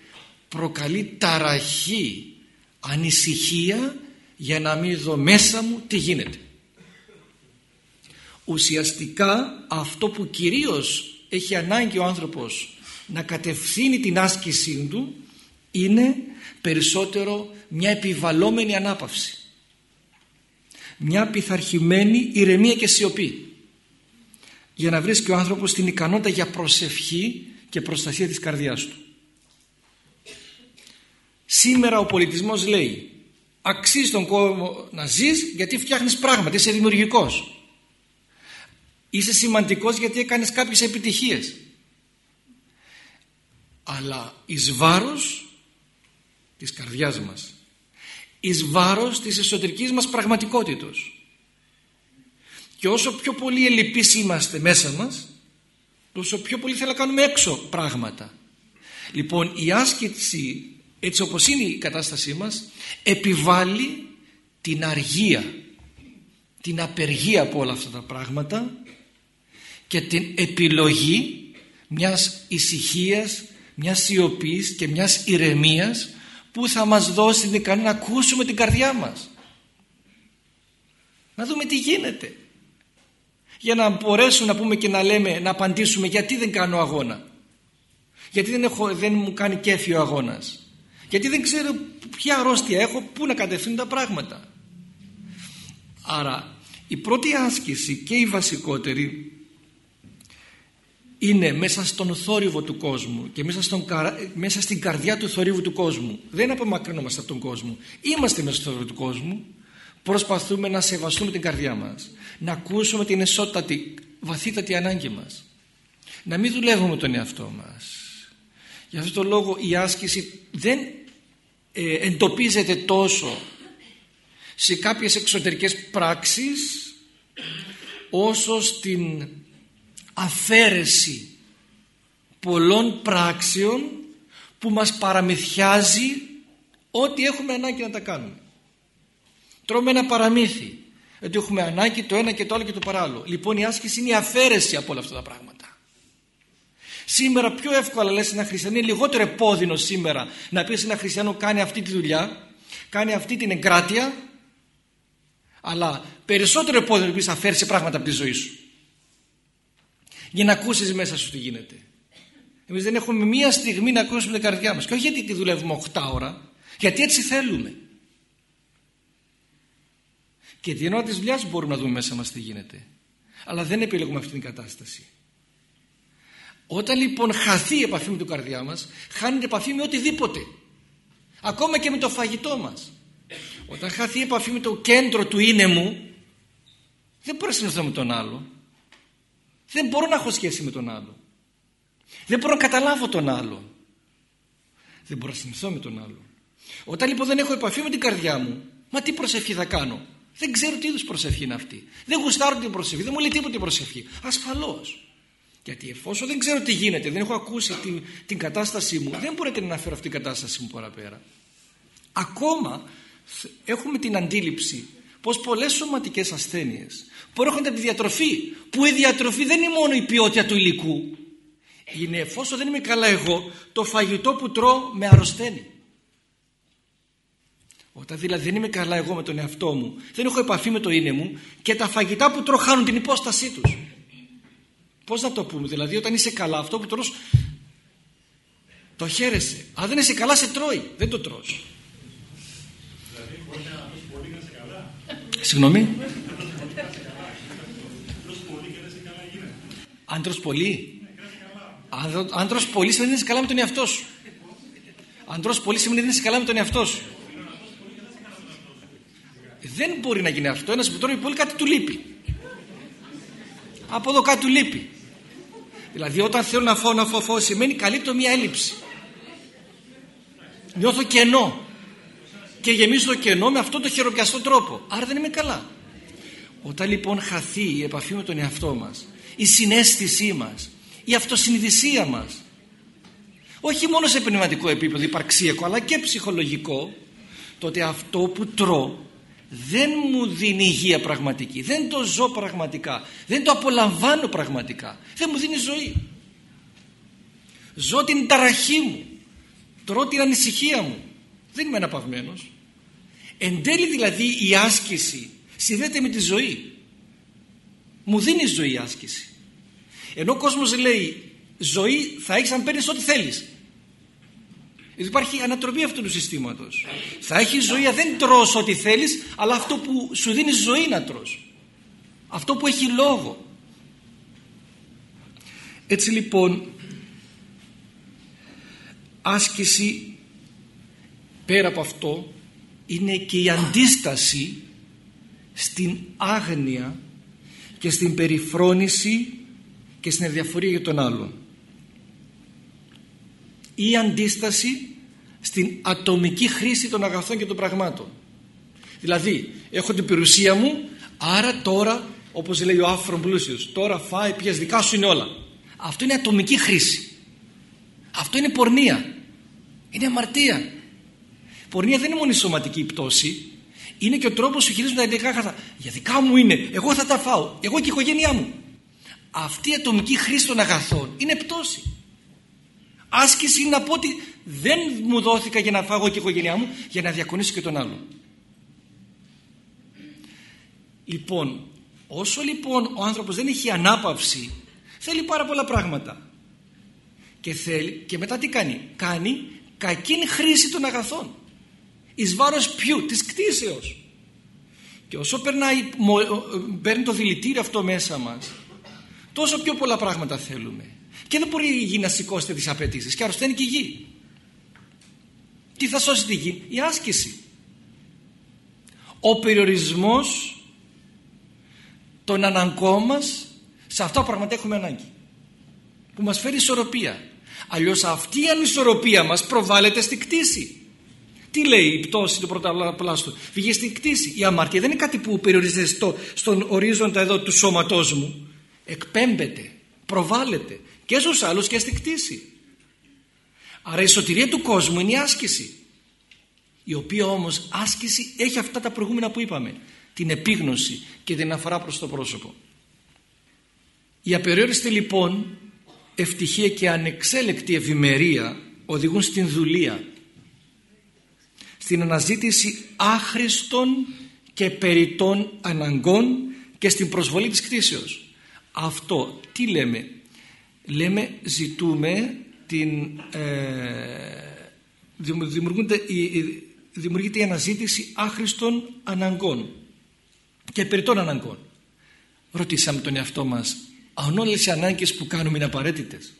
Speaker 1: προκαλεί ταραχή, ανησυχία για να μην δω μέσα μου τι γίνεται. Ουσιαστικά αυτό που κυρίως έχει ανάγκη ο άνθρωπος να κατευθύνει την άσκησή του είναι περισσότερο μια επιβαλόμενη ανάπαυση. Μια πειθαρχημένη ηρεμία και σιωπή για να βρίσκει ο άνθρωπος την ικανότητα για προσευχή και προστασία της καρδιάς του. Σήμερα ο πολιτισμός λέει αξίζει τον κόσμο να ζεις γιατί φτιάχνεις πράγματα, είσαι δημιουργικός. Είσαι σημαντικός γιατί έκανες κάποιες επιτυχίες. Αλλά εις βάρος της καρδιάς μας, εις βάρος της εσωτερικής μας πραγματικότητος. Και όσο πιο πολύ ελλειπείς είμαστε μέσα μας, τόσο πιο πολύ θέλουμε να κάνουμε έξω πράγματα. Λοιπόν η άσκηση έτσι όπως είναι η κατάστασή μας επιβάλλει την αργία την απεργία από όλα αυτά τα πράγματα και την επιλογή μιας ησυχίας μιας σιωπής και μιας ηρεμίας που θα μας δώσει την ικανότητα να ακούσουμε την καρδιά μας. Να δούμε τι γίνεται. Για να μπορέσουμε να πούμε και να λέμε να απαντήσουμε γιατί δεν κάνω αγώνα. Γιατί δεν, έχω, δεν μου κάνει κέφι ο αγώνας. Γιατί δεν ξέρω ποια αρρώστια έχω πού να κατευθύνουν τα πράγματα. Άρα η πρώτη άσκηση και η βασικότερη είναι μέσα στον θόρυβο του κόσμου και μέσα, στον, μέσα στην καρδιά του θορύβου του κόσμου. Δεν απομακρυνόμαστε από τον κόσμο. Είμαστε μέσα στον θόρυβο του κόσμου. Προσπαθούμε να σεβαστούμε την καρδιά μας. Να ακούσουμε την εσώτατη βαθύτατη ανάγκη μας. Να μην δουλεύουμε τον εαυτό μας. Γι' αυτό το λόγο η άσκηση δεν ε, εντοπίζεται τόσο σε κάποιες εξωτερικές πράξεις όσο στην αφαίρεση πολλών πράξεων που μας παραμυθιάζει ό,τι έχουμε ανάγκη να τα κάνουμε. Τρώμε ένα παραμύθι ότι έχουμε ανάγκη το ένα και το άλλο και το παράλληλο. Λοιπόν η άσκηση είναι η αφαίρεση από όλα αυτά τα πράγματα. Σήμερα πιο εύκολα λες ένα χριστιανό, είναι λιγότερο επώδυνο σήμερα να πεις ένα χριστιανό κάνει αυτή τη δουλειά, κάνει αυτή την εγκράτεια, αλλά περισσότερο επώδυνο να πεις θα φέρει πράγματα από τη ζωή σου. Για να ακούσεις μέσα σου τι γίνεται. Εμείς δεν έχουμε μία στιγμή να ακούσουμε την καρδιά μας. Και όχι γιατί τη δουλεύουμε 8 ώρα, γιατί έτσι θέλουμε. Και την ώρα της δουλειάς μπορούμε να δούμε μέσα μας τι γίνεται. Αλλά δεν επιλέγουμε αυτή την κατάσταση. Όταν λοιπόν χαθεί η επαφή με την καρδιά μας, χάνει την επαφή με οτιδήποτε. Ακόμα και με το φαγητό μας. Όταν χαθεί η επαφή με το κέντρο του είναι μου, δεν μπορώ να συνεχθώ με τον άλλο. Δεν μπορώ να έχω σχέση με τον άλλο. Δεν μπορώ να καταλάβω τον άλλο. Δεν μπορώ να συνηθώ με τον άλλο. Όταν λοιπόν δεν έχω επαφή με την καρδιά μου, μα τι προσευχή θα κάνω; Δεν ξέρω τι είδους προσευχή είναι αυτή. Δεν γουστάρω την προσευχή, δεν μου λέει τίποτα την προσευχή. Ασφαλώς. Γιατί εφόσον δεν ξέρω τι γίνεται, δεν έχω ακούσει την, την κατάστασή μου, δεν μπορείτε να αναφέρω αυτή την κατάστασή μου παραπέρα. Ακόμα έχουμε την αντίληψη πως πολλές σωματικές ασθένειες προέρχονται από τη διατροφή που η διατροφή δεν είναι μόνο η ποιότητα του υλικού. Είναι εφόσον δεν είμαι καλά εγώ το φαγητό που τρώω με αρρωσταίνει. Όταν δηλαδή δεν είμαι καλά εγώ με τον εαυτό μου δεν έχω επαφή με το είναι μου και τα φαγητά που τρώω χάνουν την υπόστασή τους. Πως να το πούμε δηλαδή όταν είσαι καλά αυτό που τρως το χαίρεσαι. Αν δεν είσαι καλά σε τρώει δεν το τρως Συγγνώμη. Άντρος πολύ. Άντρος πολύ σημαίνει ότι είσαι καλά με τον εαυτό σου. Άντρος πολύ σημαίνει ότι είσαι καλά με τον εαυτό σου. Δεν μπορεί να γίνει αυτό. Ένας που τρώει πολύ κάτι του λείπει. Από εδώ κάτι του λείπει. Δηλαδή όταν θέλω να φάω να φάω, φάω σημαίνει καλύπτω μια έλλειψη. Νιώθω κενό και γεμίζω το κενό με αυτόν τον χειροπιαστό τρόπο. Άρα δεν είμαι καλά. Όταν λοιπόν χαθεί η επαφή με τον εαυτό μας, η συνέστησή μας, η αυτοσυνειδησία μας, όχι μόνο σε πνευματικό επίπεδο υπαρξιακό αλλά και ψυχολογικό, τότε αυτό που τρώω δεν μου δίνει υγεία πραγματική, δεν το ζω πραγματικά, δεν το απολαμβάνω πραγματικά, δεν μου δίνει ζωή. Ζω την ταραχή μου, τρώω την ανησυχία μου, δεν είμαι αναπαυμένος. Εν τέλει δηλαδή η άσκηση συνδέεται με τη ζωή. Μου δίνει ζωή η άσκηση. Ενώ ο κόσμος λέει ζωή θα έχεις αν παίρνεις ό,τι θέλεις. Υπάρχει ανατροπή αυτού του συστήματος. Θα έχεις ζωή αν δεν τρως ό,τι θέλεις αλλά αυτό που σου δίνει ζωή να τρως. Αυτό που έχει λόγο. Έτσι λοιπόν άσκηση πέρα από αυτό είναι και η αντίσταση στην άγνοια και στην περιφρόνηση και στην ενδιαφορία για τον άλλον. Η αντίσταση στην ατομική χρήση των αγαθών και των πραγμάτων. Δηλαδή, έχω την περιουσία μου, άρα τώρα, όπως λέει ο άφρον πλούσιος, τώρα φάει, πιες δικά σου είναι όλα. Αυτό είναι ατομική χρήση. Αυτό είναι πορνεία. Είναι αμαρτία. Πορνεία δεν είναι μόνο η σωματική πτώση, είναι και ο τρόπος που χειρίζονται τα ειδικά αγαθά. Για δικά μου είναι, εγώ θα τα φάω, εγώ και η οικογένειά μου. Αυτή η ατομική χρήση των αγαθών είναι πτώση. Άσκηση είναι να πω ότι δεν μου δόθηκα για να φάω εγώ και η οικογένειά μου, για να διακονήσω και τον άλλον. Λοιπόν, όσο λοιπόν ο άνθρωπος δεν έχει ανάπαυση, θέλει πάρα πολλά πράγματα. Και, θέλει, και μετά τι κάνει; Κάνει κακή χρήση των αγαθών εις βάρος ποιου, της κτίσεως. Και όσο περνάει, παίρνει το δηλητήριο αυτό μέσα μας, τόσο πιο πολλά πράγματα θέλουμε. Και δεν μπορεί η γη να σηκώσει τις απαιτήσεις και αρρωσταίνει και η γη. Τι θα σώσει τη γη, η άσκηση. Ο περιορισμός των αναγκών μας σε αυτά που πραγματικά έχουμε ανάγκη. Που μας φέρει ισορροπία. Αλλιώς αυτή η ανισορροπία μας προβάλλεται στη κτήση. Τι λέει η πτώση του πρωταπλάστου; Φυγεί στην κτήση. Η αμαρτία δεν είναι κάτι που περιορίζεται στο, στον ορίζοντα εδώ του σώματός μου. Εκπέμπεται, προβάλλεται και στους άλλους και στην κτήση. Άρα η σωτηρία του κόσμου είναι η άσκηση. Η οποία όμως άσκηση έχει αυτά τα προηγούμενα που είπαμε. Την επίγνωση και την αφορά προς το πρόσωπο. Η απεριόριστη λοιπόν ευτυχία και ανεξέλεκτη ευημερία οδηγούν στην δουλεία στην αναζήτηση άχρηστων και περιττών αναγκών και στην προσβολή της κτήσεως αυτό τι λέμε; Λέμε ζητούμε την ε, δημιουργούνται, δημιουργείται η αναζήτηση άχρηστων αναγκών και περιττών αναγκών. Ρωτήσαμε τον εαυτό μας αν όλες οι ανάγκες που κάνουμε είναι απαραίτητες;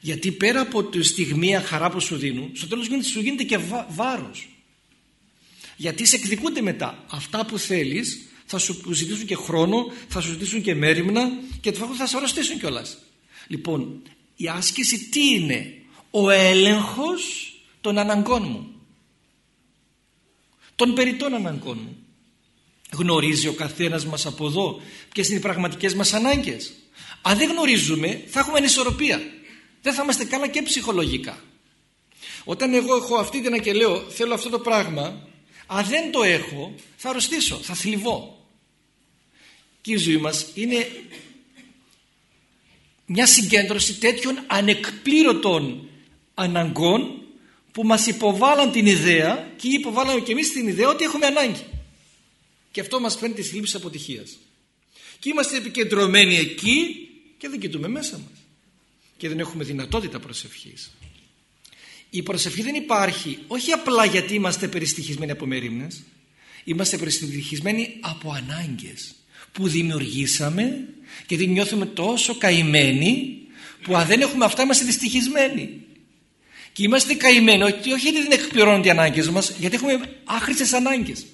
Speaker 1: Γιατί πέρα από τη στιγμία χαρά που σου δίνουν στο τέλος σου γίνεται και βάρος. Γιατί σε εκδικούνται μετά. Αυτά που θέλεις θα σου ζητήσουν και χρόνο θα σου ζητήσουν και μέρημνα και θα σε αρρωστήσουν κιόλας. λοιπόν η άσκηση τι είναι; Ο έλεγχος των αναγκών μου. Των περιττών αναγκών μου. Γνωρίζει ο καθένας μας από εδώ ποιες είναι οι πραγματικές μας ανάγκες. Αν δεν γνωρίζουμε θα έχουμε ανισορροπία δεν θα είμαστε καλά και ψυχολογικά. Όταν εγώ έχω αυτή την και λέω θέλω αυτό το πράγμα αν δεν το έχω θα αρρωστήσω, θα θλιβώ. Και η ζωή μας είναι μια συγκέντρωση τέτοιων ανεκπλήρωτων αναγκών που μας υποβάλλαν την ιδέα και υποβάλλαμε και εμείς την ιδέα ότι έχουμε ανάγκη. Και αυτό μας φέρνει τη θλίψη αποτυχίας. Και είμαστε επικεντρωμένοι εκεί και δεν κοιτούμε μέσα μας και δεν έχουμε δυνατότητα προσευχής. Η προσευχή δεν υπάρχει όχι απλά γιατί είμαστε περιστοιχισμένοι από μερίμνες είμαστε περιστοιχισμένοι από ανάγκες που δημιουργήσαμε και δεν νιώθουμε τόσο καημένοι που αν δεν έχουμε αυτά είμαστε δυστυχισμένοι. Και είμαστε καημένοι όχι γιατί δεν εκπληρώνονται οι ανάγκες μας γιατί έχουμε άχρηστες ανάγκες.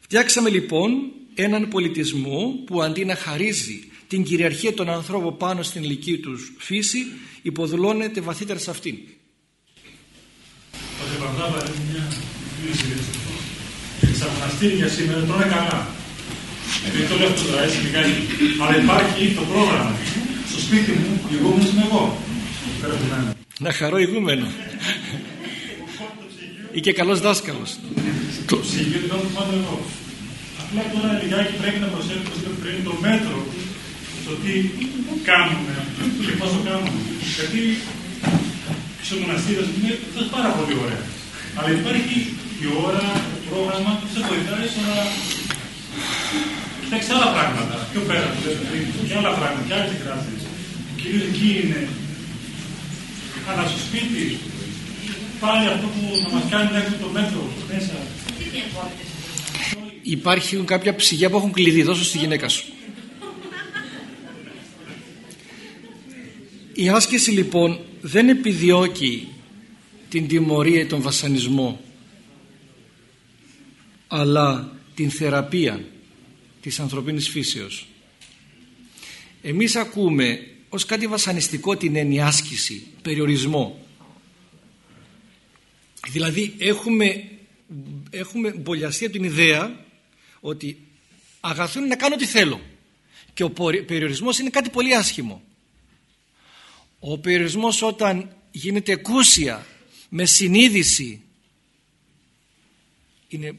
Speaker 1: Φτιάξαμε λοιπόν έναν πολιτισμό που αντί να χαρίζει την κυριαρχία των ανθρώπων πάνω στην ηλική τους φύση υποδουλώνεται βαθύτερα σε αυτήν.
Speaker 2: Πατέ Παπαδάβα είναι μια Στα μοναστήρια σήμερα τρώνε καλά. Δεν το λέω αυτό τώρα έτσι λιγάκι. Αλλά υπάρχει το πρόγραμμα. Στο σπίτι μου, ηγούμενος είμαι εγώ.
Speaker 1: Να χαρώ ηγούμενο. Ή και καλός δάσκαλος.
Speaker 2: Το ψυγείο δεν το πάντα εγώ. Απλά τώρα λιγάκι πρέπει να προσέχουμε πριν το μέτρο το τι κάνουμε και πώς το κάνουμε. Γιατί στο μοναστήριο είναι πάρα πολύ ωραία. Αλλά υπάρχει η ώρα, το πρόγραμμα που σε βοηθάει στο να φτιάξει άλλα πράγματα. Πιο πέρα που λέτε πριν, και άλλα πράγματα, και άλλε εκδράσει. Κυρίως εκεί είναι. Αλλά στο σπίτι, πάλι αυτό που θα μας κάνει να έχουμε το μέτρο μέσα.
Speaker 1: Υπάρχουν κάποια ψυγεία που έχουν κλειδί, δώσω στη γυναίκα σου. Η άσκηση λοιπόν δεν επιδιώκει την τιμωρία ή τον βασανισμό αλλά την θεραπεία της ανθρωπίνης φύσεως. Εμείς ακούμε ως κάτι βασανιστικό την έννοια άσκηση, περιορισμό. Δηλαδή έχουμε, έχουμε μπολιαστεί την ιδέα ότι αγαθούν είναι να κάνω τι θέλω και ο περιορισμός είναι κάτι πολύ άσχημο. Ο περιορισμός όταν γίνεται εκούσια με συνείδηση είναι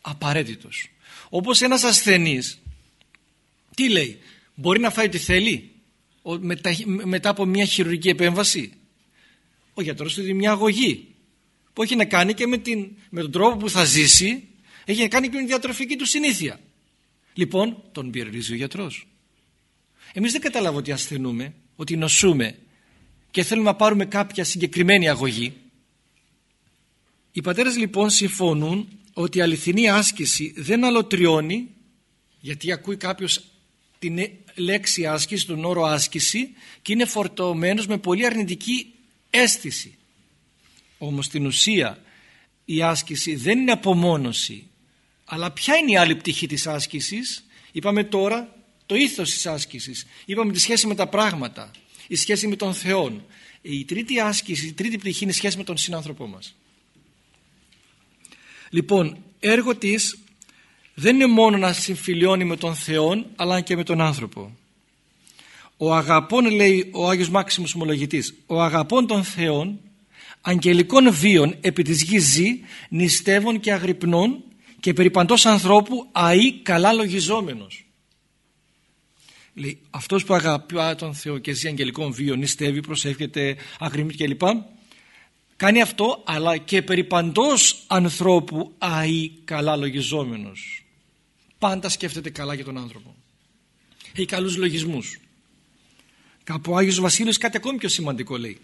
Speaker 1: απαραίτητος. Όπως ένας ασθενής τι λέει μπορεί να φάει ό,τι θέλει μετά από μια χειρουργική επέμβαση; Ο γιατρός του δίνει μια αγωγή που έχει να κάνει και με, την, με τον τρόπο που θα ζήσει έχει να κάνει και με την διατροφική του συνήθεια. Λοιπόν τον περιορίζει ο γιατρός. Εμείς δεν καταλάβω ότι ασθενούμε, ότι νοσούμε και θέλουμε να πάρουμε κάποια συγκεκριμένη αγωγή. Οι πατέρες λοιπόν συμφωνούν ότι η αληθινή άσκηση δεν αλωτριώνει γιατί ακούει κάποιος την λέξη άσκηση, τον όρο άσκηση και είναι φορτωμένος με πολύ αρνητική αίσθηση. Όμως στην ουσία η άσκηση δεν είναι απομόνωση αλλά ποια είναι η άλλη πτυχή της άσκησης; Είπαμε τώρα το ήθος της άσκησης είπαμε τη σχέση με τα πράγματα η σχέση με τον Θεό. Η τρίτη άσκηση, η τρίτη πτυχή είναι η σχέση με τον συνάνθρωπό μας. Λοιπόν, έργο της δεν είναι μόνο να συμφιλιώνει με τον Θεό αλλά και με τον άνθρωπο. Ο αγαπών λέει ο Άγιος Μάξιμος Ομολογητής ο αγαπών των Θεών αγγελικών βίων επί της γης ζει νηστεύων και αγρυπνών και περί παντός ανθρώπου αεί καλά λογιζόμενος. Λέει, αυτός που αγαπά τον Θεό και ζει αγγελικών βίο, νηστεύει, προσεύχεται, αγριμεί κλπ. Κάνει αυτό, αλλά και περί παντός ανθρώπου αεί καλά λογιζόμενος. Πάντα σκέφτεται καλά για τον άνθρωπο. Έχει καλούς λογισμούς. Κάπου ο Άγιος Βασίλειος κάτι ακόμη πιο σημαντικό λέει.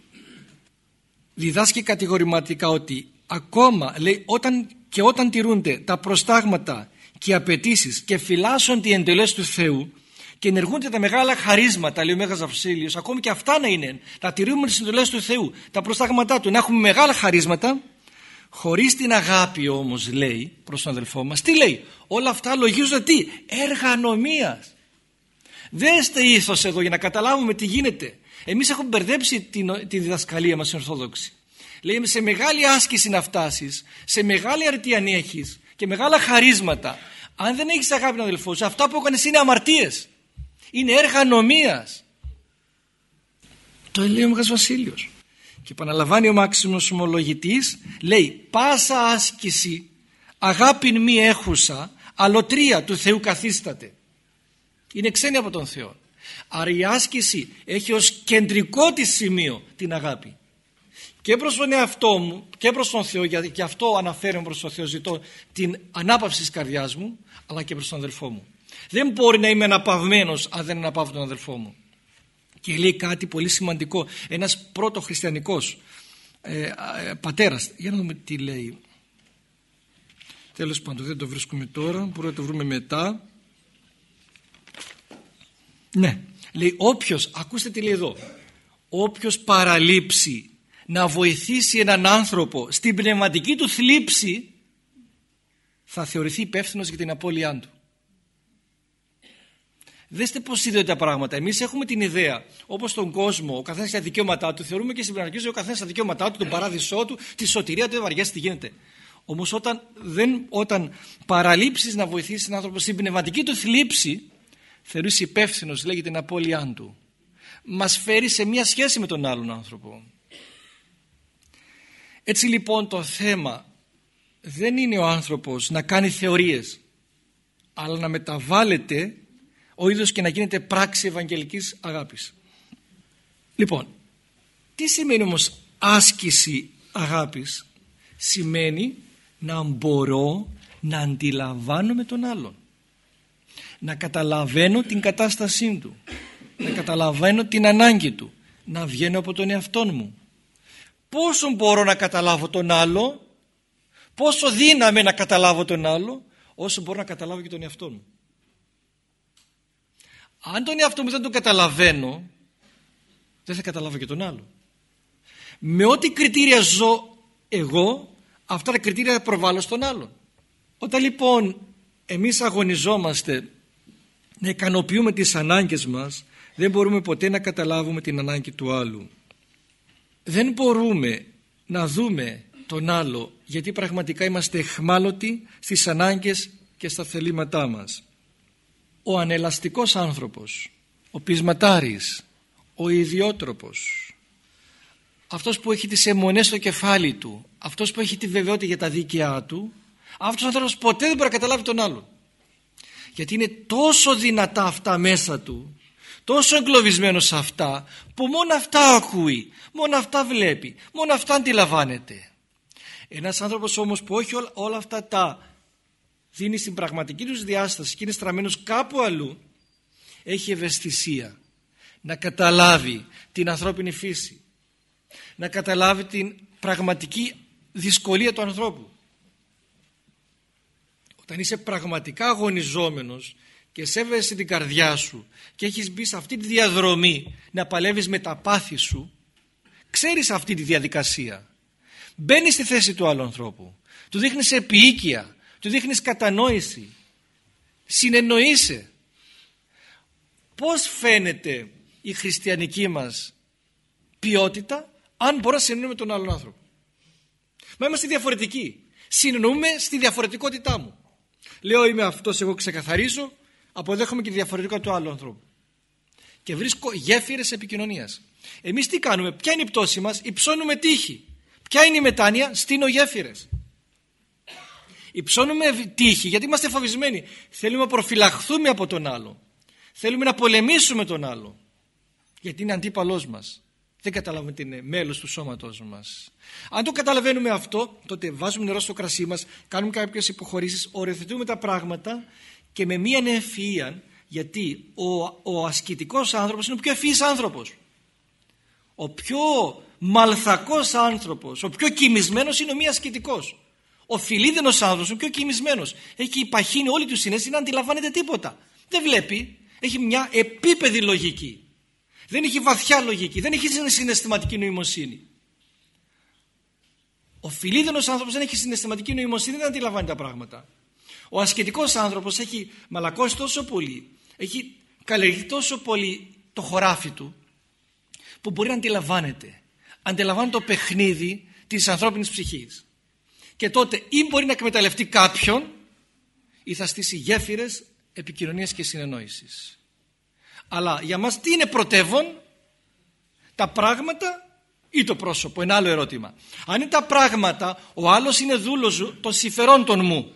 Speaker 1: Διδάσκει κατηγορηματικά ότι ακόμα λέει όταν και όταν τηρούνται τα προστάγματα και οι απαιτήσεις και φυλάσσονται οι εντελές του Θεού και ενεργούνται τα μεγάλα χαρίσματα, λέει ο Μέγας Βασίλειος, ακόμη και αυτά να είναι, να τηρούμε τις εντολές του Θεού, τα προστάγματά του, να έχουμε μεγάλα χαρίσματα, χωρίς την αγάπη όμως λέει προς τον αδελφό μας, τι λέει, όλα αυτά λογίζονται τι, έργα νομίας. Δέστε ήθος εδώ για να καταλάβουμε τι γίνεται. Εμείς έχουμε μπερδέψει τη διδασκαλία μας στην Ορθόδοξη. Λέει σε μεγάλη άσκηση να φτάσεις, σε μεγάλη αρτία να έχεις και μεγάλα χαρίσματα. Αν δεν έχεις αγάπη αδελφός σου, αυτά που έκανες είναι αμαρτίες. Είναι έργα νομίας. Το λέει ο Μεγας Βασίλειος. Και επαναλαμβάνει ο Μάξιμος Ομολογητής, λέει πάσα άσκηση αγάπη μη έχουσα, αλωτρία του Θεού καθίσταται. Είναι ξένη από τον Θεό. Άρα η άσκηση έχει ως κεντρικό της σημείο την αγάπη. Και προς τον εαυτό μου και προς τον Θεό, γιατί και αυτό αναφέρω προς τον Θεό, ζητώ την ανάπαυση της καρδιάς μου, αλλά και προς τον αδελφό μου. Δεν μπορεί να είμαι αναπαυμένος αν δεν αναπαύω τον αδελφό μου. Και λέει κάτι πολύ σημαντικό. Ένας πρώτο χριστιανικός ε, ε, πατέρας. Για να δούμε τι λέει. Τέλος πάντων δεν το βρίσκουμε τώρα. Μπορούμε να το βρούμε μετά. Ναι. Λέει όποιος, ακούστε τι λέει εδώ. Όποιος παραλείψει να βοηθήσει έναν άνθρωπο στην πνευματική του θλίψη θα θεωρηθεί υπεύθυνος για την απώλειά του. Δέστε πώς είδατε τα πράγματα. Εμείς έχουμε την ιδέα, όπως στον κόσμο, ο καθένας τα δικαιώματά του, θεωρούμε και στην πνευματική ζωή ο καθένας τα δικαιώματά του, τον παράδεισό του, τη σωτηρία του, δεν βαριέσαι τι γίνεται. Όμως όταν, όταν παραλείψεις να βοηθήσεις έναν άνθρωπο στην πνευματική του θλίψη, θεωρείς υπεύθυνος, λέγεται την απώλειά του. Μας φέρει σε μια σχέση με τον άλλον άνθρωπο. Έτσι λοιπόν το θέμα δεν είναι ο άνθρωπος να κάνει θεωρίες αλλά να μεταβάλλεται ο ίδιος και να γίνεται πράξη ευαγγελικής αγάπης. Λοιπόν, τι σημαίνει όμως άσκηση αγάπης; Σημαίνει να μπορώ να αντιλαμβάνομαι τον άλλον. Να καταλαβαίνω την κατάστασή του. Να καταλαβαίνω την ανάγκη του. Να βγαίνω από τον εαυτό μου. Πόσο μπορώ να καταλάβω τον άλλο; Πόσο δύναμη να καταλάβω τον άλλο; Όσο μπορώ να καταλάβω και τον εαυτό μου αν τον εαυτό μου δεν τον καταλαβαίνω δεν θα καταλάβω και τον άλλο. Με ό,τι κριτήρια ζω εγώ αυτά τα κριτήρια θα προβάλλω στον άλλο όταν λοιπόν εμείς αγωνιζόμαστε να ικανοποιούμε τις ανάγκες μας δεν μπορούμε ποτέ να καταλάβουμε την ανάγκη του άλλου. Δεν μπορούμε να δούμε τον άλλο γιατί πραγματικά είμαστε εχμάλωτοι στις ανάγκες και στα θελήματά μας ο ανελαστικός άνθρωπος, ο πεισματάρης, ο ιδιότροπος, αυτός που έχει τις αιμονές στο κεφάλι του, αυτός που έχει τη βεβαιότητα για τα δίκαιά του, αυτός ο άνθρωπος ποτέ δεν μπορεί να καταλάβει τον άλλο. Γιατί είναι τόσο δυνατά αυτά μέσα του, τόσο εγκλωβισμένος σε αυτά, που μόνο αυτά ακούει, μόνο αυτά βλέπει, μόνο αυτά αντιλαμβάνεται. Ένας άνθρωπος όμως που όχι όλα αυτά τα δίνει στην πραγματική τους διάσταση και είναι στραμμένος κάπου αλλού έχει ευαισθησία να καταλάβει την ανθρώπινη φύση να καταλάβει την πραγματική δυσκολία του ανθρώπου. Όταν είσαι πραγματικά αγωνιζόμενος και σέβεσαι την καρδιά σου και έχεις μπει σε αυτή τη διαδρομή να παλεύεις με τα πάθη σου ξέρεις αυτή τη διαδικασία. Μπαίνεις στη θέση του άλλου ανθρώπου. Του δείχνεις επίοικια του δείχνεις κατανόηση. Συνεννοείσαι. Πως φαίνεται η χριστιανική μας ποιότητα αν μπορούμε να συνεννοούμε τον άλλον άνθρωπο; Μα είμαστε διαφορετικοί. Συνεννοούμε στη διαφορετικότητά μου. Λέω είμαι αυτός εγώ ξεκαθαρίζω αποδέχομαι και τη διαφορετικότητα του άλλου ανθρώπου και βρίσκω γέφυρες επικοινωνίας. Εμείς τι κάνουμε, ποια είναι η πτώση μας; Υψώνουμε τύχη ποια είναι η μετάνοια, στείνω γέφυρες Υψώνουμε τύχη γιατί είμαστε φοβισμένοι. Θέλουμε να προφυλαχθούμε από τον άλλο. θέλουμε να πολεμήσουμε τον άλλο. Γιατί είναι αντίπαλός μας. Δεν καταλαβαίνουμε ότι είναι μέλος του σώματός μας. Αν το καταλαβαίνουμε αυτό τότε βάζουμε νερό στο κρασί μας κάνουμε κάποιες υποχωρήσεις οριοθετούμε τα πράγματα και με μία ευφυΐα γιατί ο, ο ασκητικός άνθρωπος είναι ο πιο ευφυής άνθρωπος. Ο πιο μαλθακός άνθρωπος ο πιο κοιμισμένος είναι ο μη ασκητικός ο φιλίδενος άνθρωπος, ο πιο κοιμισμένος έχει υπαχύνει όλη του συνέστηση να αντιλαμβάνεται τίποτα. Δεν βλέπει, έχει μια επίπεδη λογική. Δεν έχει βαθιά λογική, δεν έχει συναισθηματική νοημοσύνη. Ο φιλίδενος άνθρωπος δεν έχει συναισθηματική νοημοσύνη δεν αντιλαμβάνει τα πράγματα. Ο ασκητικός άνθρωπος έχει μαλακώσει τόσο πολύ έχει καλλιεργήσει τόσο πολύ το χωράφι του που μπορεί να αντιλαμβάνεται. Αντιλαμβάνει το παιχνίδι της ανθρώπινης ψυχής και τότε ή μπορεί να εκμεταλλευτεί κάποιον ή θα στήσει γέφυρες επικοινωνίας και συνεννόησης. Αλλά για μας τι είναι πρωτεύον; Τα πράγματα ή το πρόσωπο; Ένα άλλο ερώτημα. Αν είναι τα πράγματα ο άλλος είναι δούλος των συμφερόντων μου.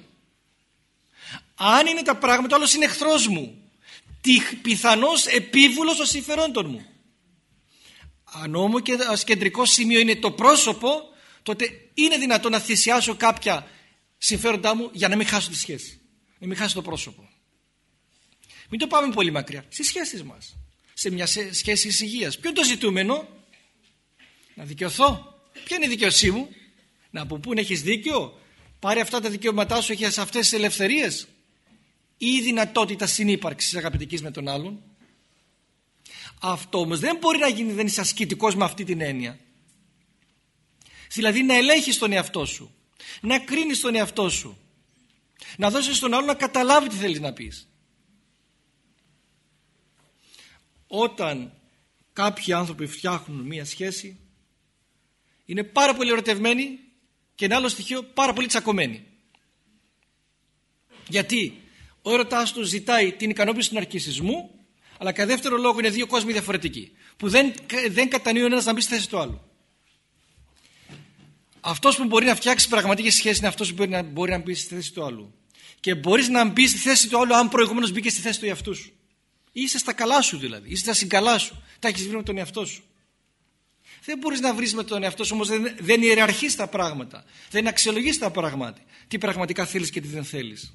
Speaker 1: Αν είναι τα πράγματα ο άλλος είναι εχθρός μου. Πιθανώς επίβουλος των συμφερόντων μου. Αν όμως και ως κεντρικό σημείο είναι το πρόσωπο τότε είναι δυνατόν να θυσιάσω κάποια συμφέροντά μου για να μην χάσω τη σχέση να μην χάσω το πρόσωπο. Μην το πάμε πολύ μακριά. Στις σχέσεις μας. Σε μια σχέση υγείας ποιο είναι το ζητούμενο; Να δικαιωθώ. Ποια είναι η δικαιοσύνη μου; Να από πού έχεις δίκιο; Πάρε αυτά τα δικαιώματά σου έχεις αυτές τις ελευθερίες. Ή η δυνατότητα συνύπαρξης αγαπητικής με τον άλλον. Αυτό όμως δεν μπορεί να γίνει δεν είσαι ασκητικός με αυτή την έννοια δηλαδή να ελέγχεις τον εαυτό σου. Να κρίνεις τον εαυτό σου. Να δώσεις στον άλλο να καταλάβει τι θέλεις να πεις. Όταν κάποιοι άνθρωποι φτιάχνουν μία σχέση είναι πάρα πολύ ερωτευμένοι και ένα άλλο στοιχείο πάρα πολύ τσακωμένοι. Γιατί ο έρωτάς του ζητάει την ικανοποίηση του ναρκισισμού αλλά κατά δεύτερο λόγο είναι δύο κόσμοι διαφορετικοί που δεν, δεν κατανοεί ο ένας να μπει στη θέση του άλλου αυτός που μπορεί να φτιάξει πραγματική σχέση είναι αυτός που μπορεί να, μπορεί να μπει στη θέση του άλλου. Και μπορείς να μπεις στη θέση του άλλου αν προηγουμένως μπήκες στη θέση του εαυτού σου. Είσαι στα καλά σου δηλαδή είσαι στα συγκαλά σου. Τα έχεις βρει με τον εαυτό σου. Δεν μπορείς να βρεις με τον εαυτό σου όμως δεν, δεν ιεραρχείς τα πράγματα δεν αξιολογείς τα πράγματα. Τι πραγματικά θέλεις και τι δεν θέλεις.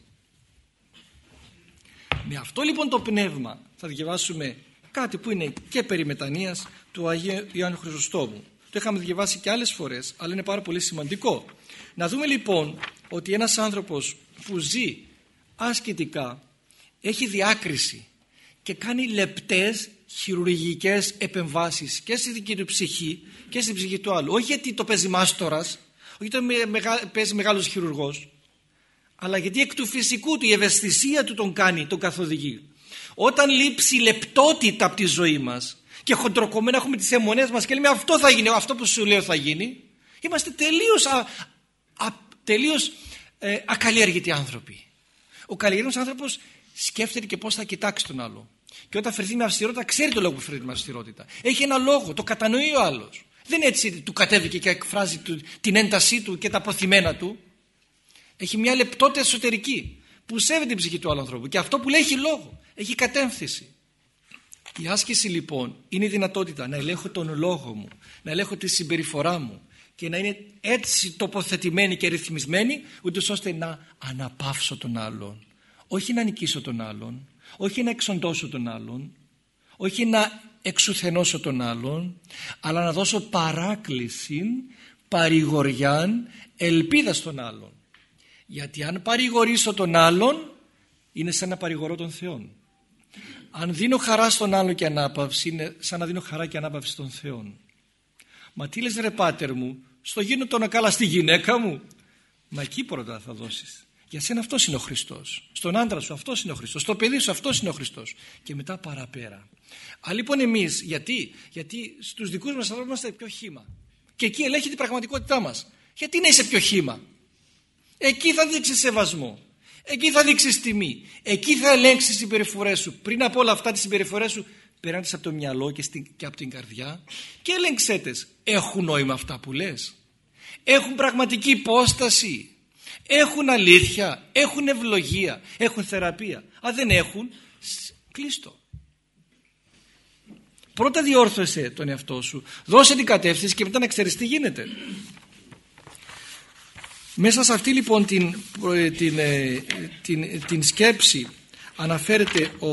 Speaker 1: Με αυτό λοιπόν το πνεύμα θα διαβάσουμε κάτι που είναι και περί μετανοίας του Αγίου Ιωάννου Χρυσοστόμου. Το είχαμε διαβάσει και άλλες φορές, αλλά είναι πάρα πολύ σημαντικό. Να δούμε λοιπόν ότι ένας άνθρωπος που ζει ασκητικά έχει διάκριση και κάνει λεπτές χειρουργικές επεμβάσεις και στη δική του ψυχή και στην ψυχή του άλλου. Όχι γιατί το παίζει μάστορας, όχι γιατί παίζει μεγάλος χειρουργός, αλλά γιατί εκ του φυσικού του η ευαισθησία του τον κάνει, τον καθοδηγεί. Όταν λείψει η λεπτότητα από τη ζωή μας και χοντροκομμένα έχουμε τις αιμονές μας και λέμε αυτό θα γίνει, αυτό που σου λέω θα γίνει, είμαστε τελείως, α, α, τελείως ε, ακαλλιέργητοι άνθρωποι. Ο καλλιεργητικός άνθρωπος σκέφτεται και πώς θα κοιτάξει τον άλλο. Και όταν φερθεί με αυστηρότητα, ξέρει το λόγο που φέρει με αυστηρότητα. Έχει ένα λόγο, το κατανοεί ο άλλος. Δεν είναι έτσι του κατέβηκε και εκφράζει την έντασή του και τα αποθυμένα του. Έχει μια λεπτότητα εσωτερική που σέβεται την ψυχή του άλλου ανθρώπου και αυτό που λέει έχει λόγο, έχει κατεύθυνση. Η άσκηση λοιπόν είναι η δυνατότητα να ελέγχω τον λόγο μου, να ελέγχω τη συμπεριφορά μου και να είναι έτσι τοποθετημένη και ρυθμισμένη ούτε ώστε να αναπαύσω τον άλλον. Όχι να νικήσω τον άλλον, όχι να εξοντώσω τον άλλον, όχι να εξουθενώσω τον άλλον, αλλά να δώσω παράκληση, παρηγοριάν, ελπίδα στον άλλον. Γιατί αν παρηγορήσω τον άλλον είναι σαν να παρηγορώ τον Θεό. Αν δίνω χαρά στον άλλον και ανάπαυση είναι σαν να δίνω χαρά και ανάπαυση στον Θεό. Μα τι λες ρε πάτερ μου, στο γίνω τον ακάλα στη γυναίκα μου; Μα εκεί πρώτα θα δώσεις. Για σένα αυτός είναι ο Χριστός. Στον άντρα σου αυτός είναι ο Χριστός. Στο παιδί σου αυτός είναι ο Χριστός. Και μετά παραπέρα. Αλλά λοιπόν εμείς, γιατί, γιατί στους δικούς μας ανθρώπους είμαστε πιο χήμα. Και εκεί ελέγχει την πραγματικότητά μας. Γιατί να είσαι πιο χήμα; Εκεί θα δείξεις σεβασμό. Εκεί θα δείξεις τιμή. Εκεί θα ελέγξεις τις συμπεριφορές σου. Πριν από όλα αυτά, τις συμπεριφορές σου περνάνε από το μυαλό και, στην, και από την καρδιά και έλεγξέ Έχουν νόημα αυτά που λες; Έχουν πραγματική υπόσταση; Έχουν αλήθεια; Έχουν ευλογία; Έχουν θεραπεία; Αν δεν έχουν, κλείστο. πρώτα διόρθωσε τον εαυτό σου δώσε την κατεύθυνση και μετά να ξέρεις τι γίνεται μέσα σε αυτή λοιπόν την, ε, την, ε, την, την σκέψη αναφέρεται ο,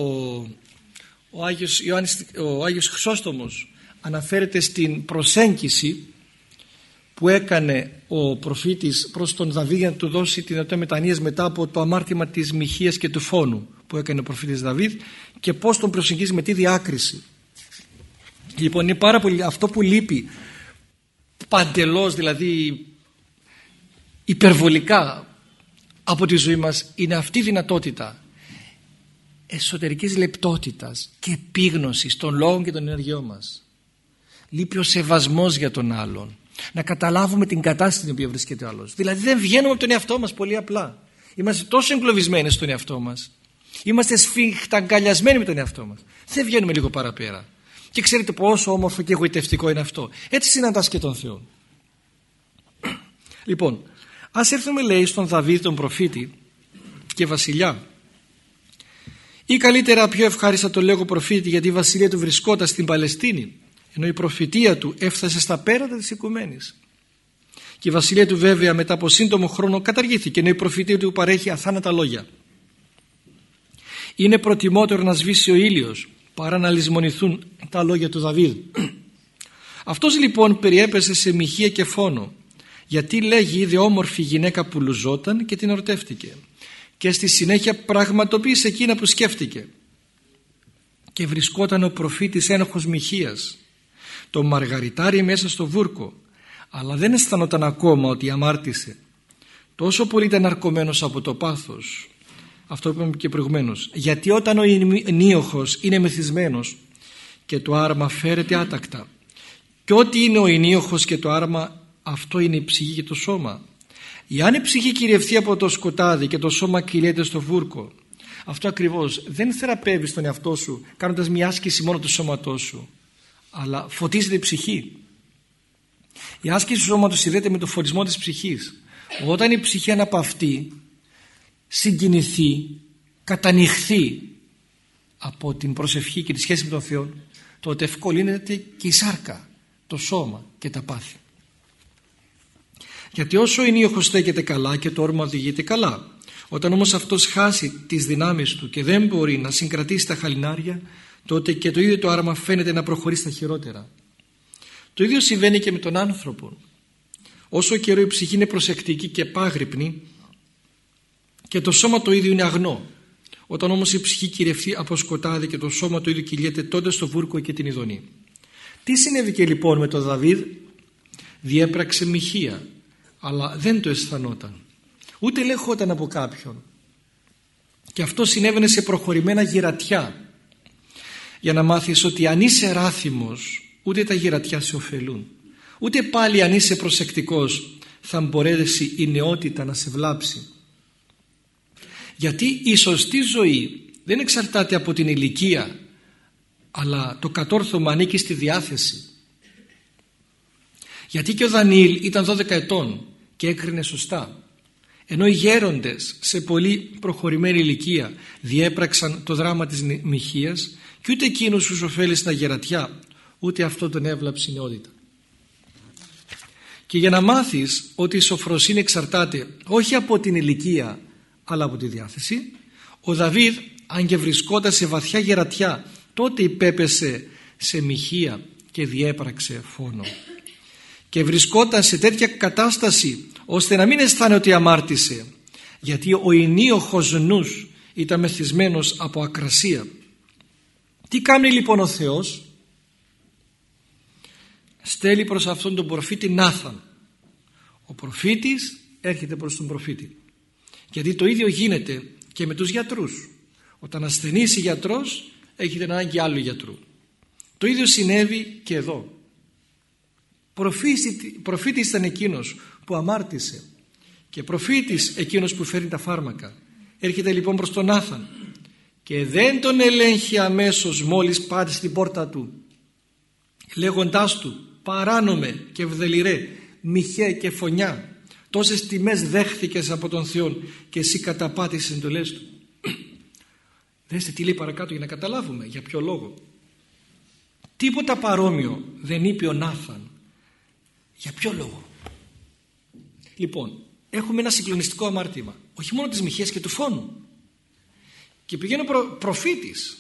Speaker 1: ο Άγιος, Ιωάννης, ο Άγιος Χρυσόστομος αναφέρεται στην προσέγγιση που έκανε ο προφήτης προς τον Δαβίδ για να του δώσει την δυνατότητα μετανοίας μετά από το αμάρτημα της μοιχείας και του φόνου που έκανε ο προφήτης Δαβίδ και πώς τον προσεγγίζει με τη διάκριση. Λοιπόν είναι πάρα πολύ αυτό που λείπει παντελώς δηλαδή υπερβολικά από τη ζωή μας είναι αυτή η δυνατότητα εσωτερικής λεπτότητας και επίγνωσης των λόγων και των ενεργειών μας. Λείπει ο σεβασμός για τον άλλον. Να καταλάβουμε την κατάσταση στην οποία βρίσκεται ο άλλος. Δηλαδή δεν βγαίνουμε από τον εαυτό μας πολύ απλά. Είμαστε τόσο εγκλωβισμένοι στον εαυτό μας. Είμαστε σφιχταγκαλιασμένοι με τον εαυτό μας. Δεν βγαίνουμε λίγο παραπέρα. Και ξέρετε πόσο όμορφο και εγωιτευτικό είναι αυτό. Έτσι συναντάς και τον Θεό. Λοιπόν, ας έρθουμε λέει στον Δαβίδ τον προφήτη και βασιλιά ή καλύτερα πιο ευχάριστα το λέγω προφήτη γιατί η βασιλεία του βρισκόταν στην Παλαιστίνη ενώ η προφητεία του έφτασε στα πέρατα της οικουμένης. Και η βασιλεία του βέβαια μετά από σύντομο χρόνο καταργήθηκε ενώ η προφητεία του παρέχει αθάνατα λόγια. Είναι προτιμότερο να σβήσει ο ήλιος παρά να λησμονηθούν τα λόγια του Δαβίδ. Αυτός λοιπόν περιέπεσε σε μοιχεία και φόνο γιατί λέγει είδε όμορφη γυναίκα που λουζόταν και την ορτεύτηκε και στη συνέχεια πραγματοποίησε εκείνα που σκέφτηκε και βρισκόταν ο προφήτης ένοχος Μιχίας το μαργαριτάρι μέσα στο βούρκο. Αλλά δεν αισθανόταν ακόμα ότι αμάρτησε. Τόσο πολύ ήταν αρκωμένος από το πάθος. Αυτό που είπαμε και προηγουμένως. Γιατί όταν ο ενίοχος είναι μεθυσμένος και το άρμα φέρεται άτακτα και ό,τι είναι ο ενίοχος και το άρμα αυτό είναι η ψυχή και το σώμα Εάν η ψυχή κυριευθεί από το σκοτάδι και το σώμα κυλιέται στο βούρκο αυτό ακριβώς δεν θεραπεύει τον εαυτό σου κάνοντας μια άσκηση μόνο του σώματός σου αλλά φωτίζεται η ψυχή. Η άσκηση του σώματος συνδέεται με το φωτισμό της ψυχής. Όταν η ψυχή αναπαυτεί, συγκινηθεί, κατανυχθεί από την προσευχή και τη σχέση με τον Θεό τότε ευκολύνεται και η σάρκα, το σώμα και τα πάθη. Γιατί όσο η νύοχος στέκεται καλά και το όρμα οδηγείται καλά. Όταν όμως αυτός χάσει τις δυνάμεις του και δεν μπορεί να συγκρατήσει τα χαλινάρια τότε και το ίδιο το άρμα φαίνεται να προχωρεί στα χειρότερα. Το ίδιο συμβαίνει και με τον άνθρωπο. Όσο καιρό η ψυχή είναι προσεκτική και πάγρυπνη και το σώμα το ίδιο είναι αγνό. Όταν όμως η ψυχή κυρευτεί από σκοτάδι και το σώμα το ίδιο κυλιέται τότε στο βούρκο και την ειδονή. Τι συνέβηκε λοιπόν με τον Δαβίδ; Διέπραξε μοιχεία αλλά δεν το αισθανόταν. Ούτε λέχονταν από κάποιον. Και αυτό συνέβαινε σε προχωρημένα γυρατιά. Για να μάθεις ότι αν είσαι ράθιμος ούτε τα γυρατιά σε ωφελούν. Ούτε πάλι αν είσαι προσεκτικός θα μπορέσει η νεότητα να σε βλάψει. Γιατί η σωστή ζωή δεν εξαρτάται από την ηλικία αλλά το κατόρθωμα ανήκει στη διάθεση. Γιατί και ο Δανίλ ήταν 12 ετών και έκρινε σωστά ενώ οι γέροντες σε πολύ προχωρημένη ηλικία διέπραξαν το δράμα της μοιχείας και ούτε εκείνος τους ωφέλησε τα γερατιά ούτε αυτό τον έβλαψε η νεότητα. Και για να μάθεις ότι η σοφροσύνη εξαρτάται όχι από την ηλικία αλλά από τη διάθεση ο Δαβίδ αν και βρισκόταν σε βαθιά γερατιά τότε υπέπεσε σε μοιχεία και διέπραξε φόνο και βρισκόταν σε τέτοια κατάσταση ώστε να μην αισθάνεται ότι αμάρτησε. Γιατί ο ενίοχος νους ήταν μεθυσμένος από ακρασία. Τι κάνει λοιπόν ο Θεός; Στέλνει προς αυτόν τον προφήτη Νάθαν. Ο προφήτης έρχεται προς τον προφήτη. Γιατί το ίδιο γίνεται και με τους γιατρούς. Όταν ασθενήσει γιατρός έχετε ανάγκη άλλου γιατρού. Το ίδιο συνέβη και εδώ προφήτης ήταν εκείνος που αμάρτησε και προφήτης εκείνος που φέρνει τα φάρμακα. Έρχεται λοιπόν προς τον Νάθαν και δεν τον ελέγχει αμέσως μόλις πάρει στην πόρτα του λέγοντάς του παράνομε και βδελιρέ μοιχέ και φωνιά τόσες τιμές δέχθηκες από τον Θεό και εσύ καταπάτησες εντολές του δέστε τι λέει παρακάτω για να καταλάβουμε για ποιο λόγο. Τίποτα παρόμοιο δεν είπε ο Νάθαν για ποιο λόγο; Λοιπόν έχουμε ένα συγκλονιστικό αμάρτημα όχι μόνο της μοιχείας και του φόνου. Και πηγαίνει ο προ, προφήτης.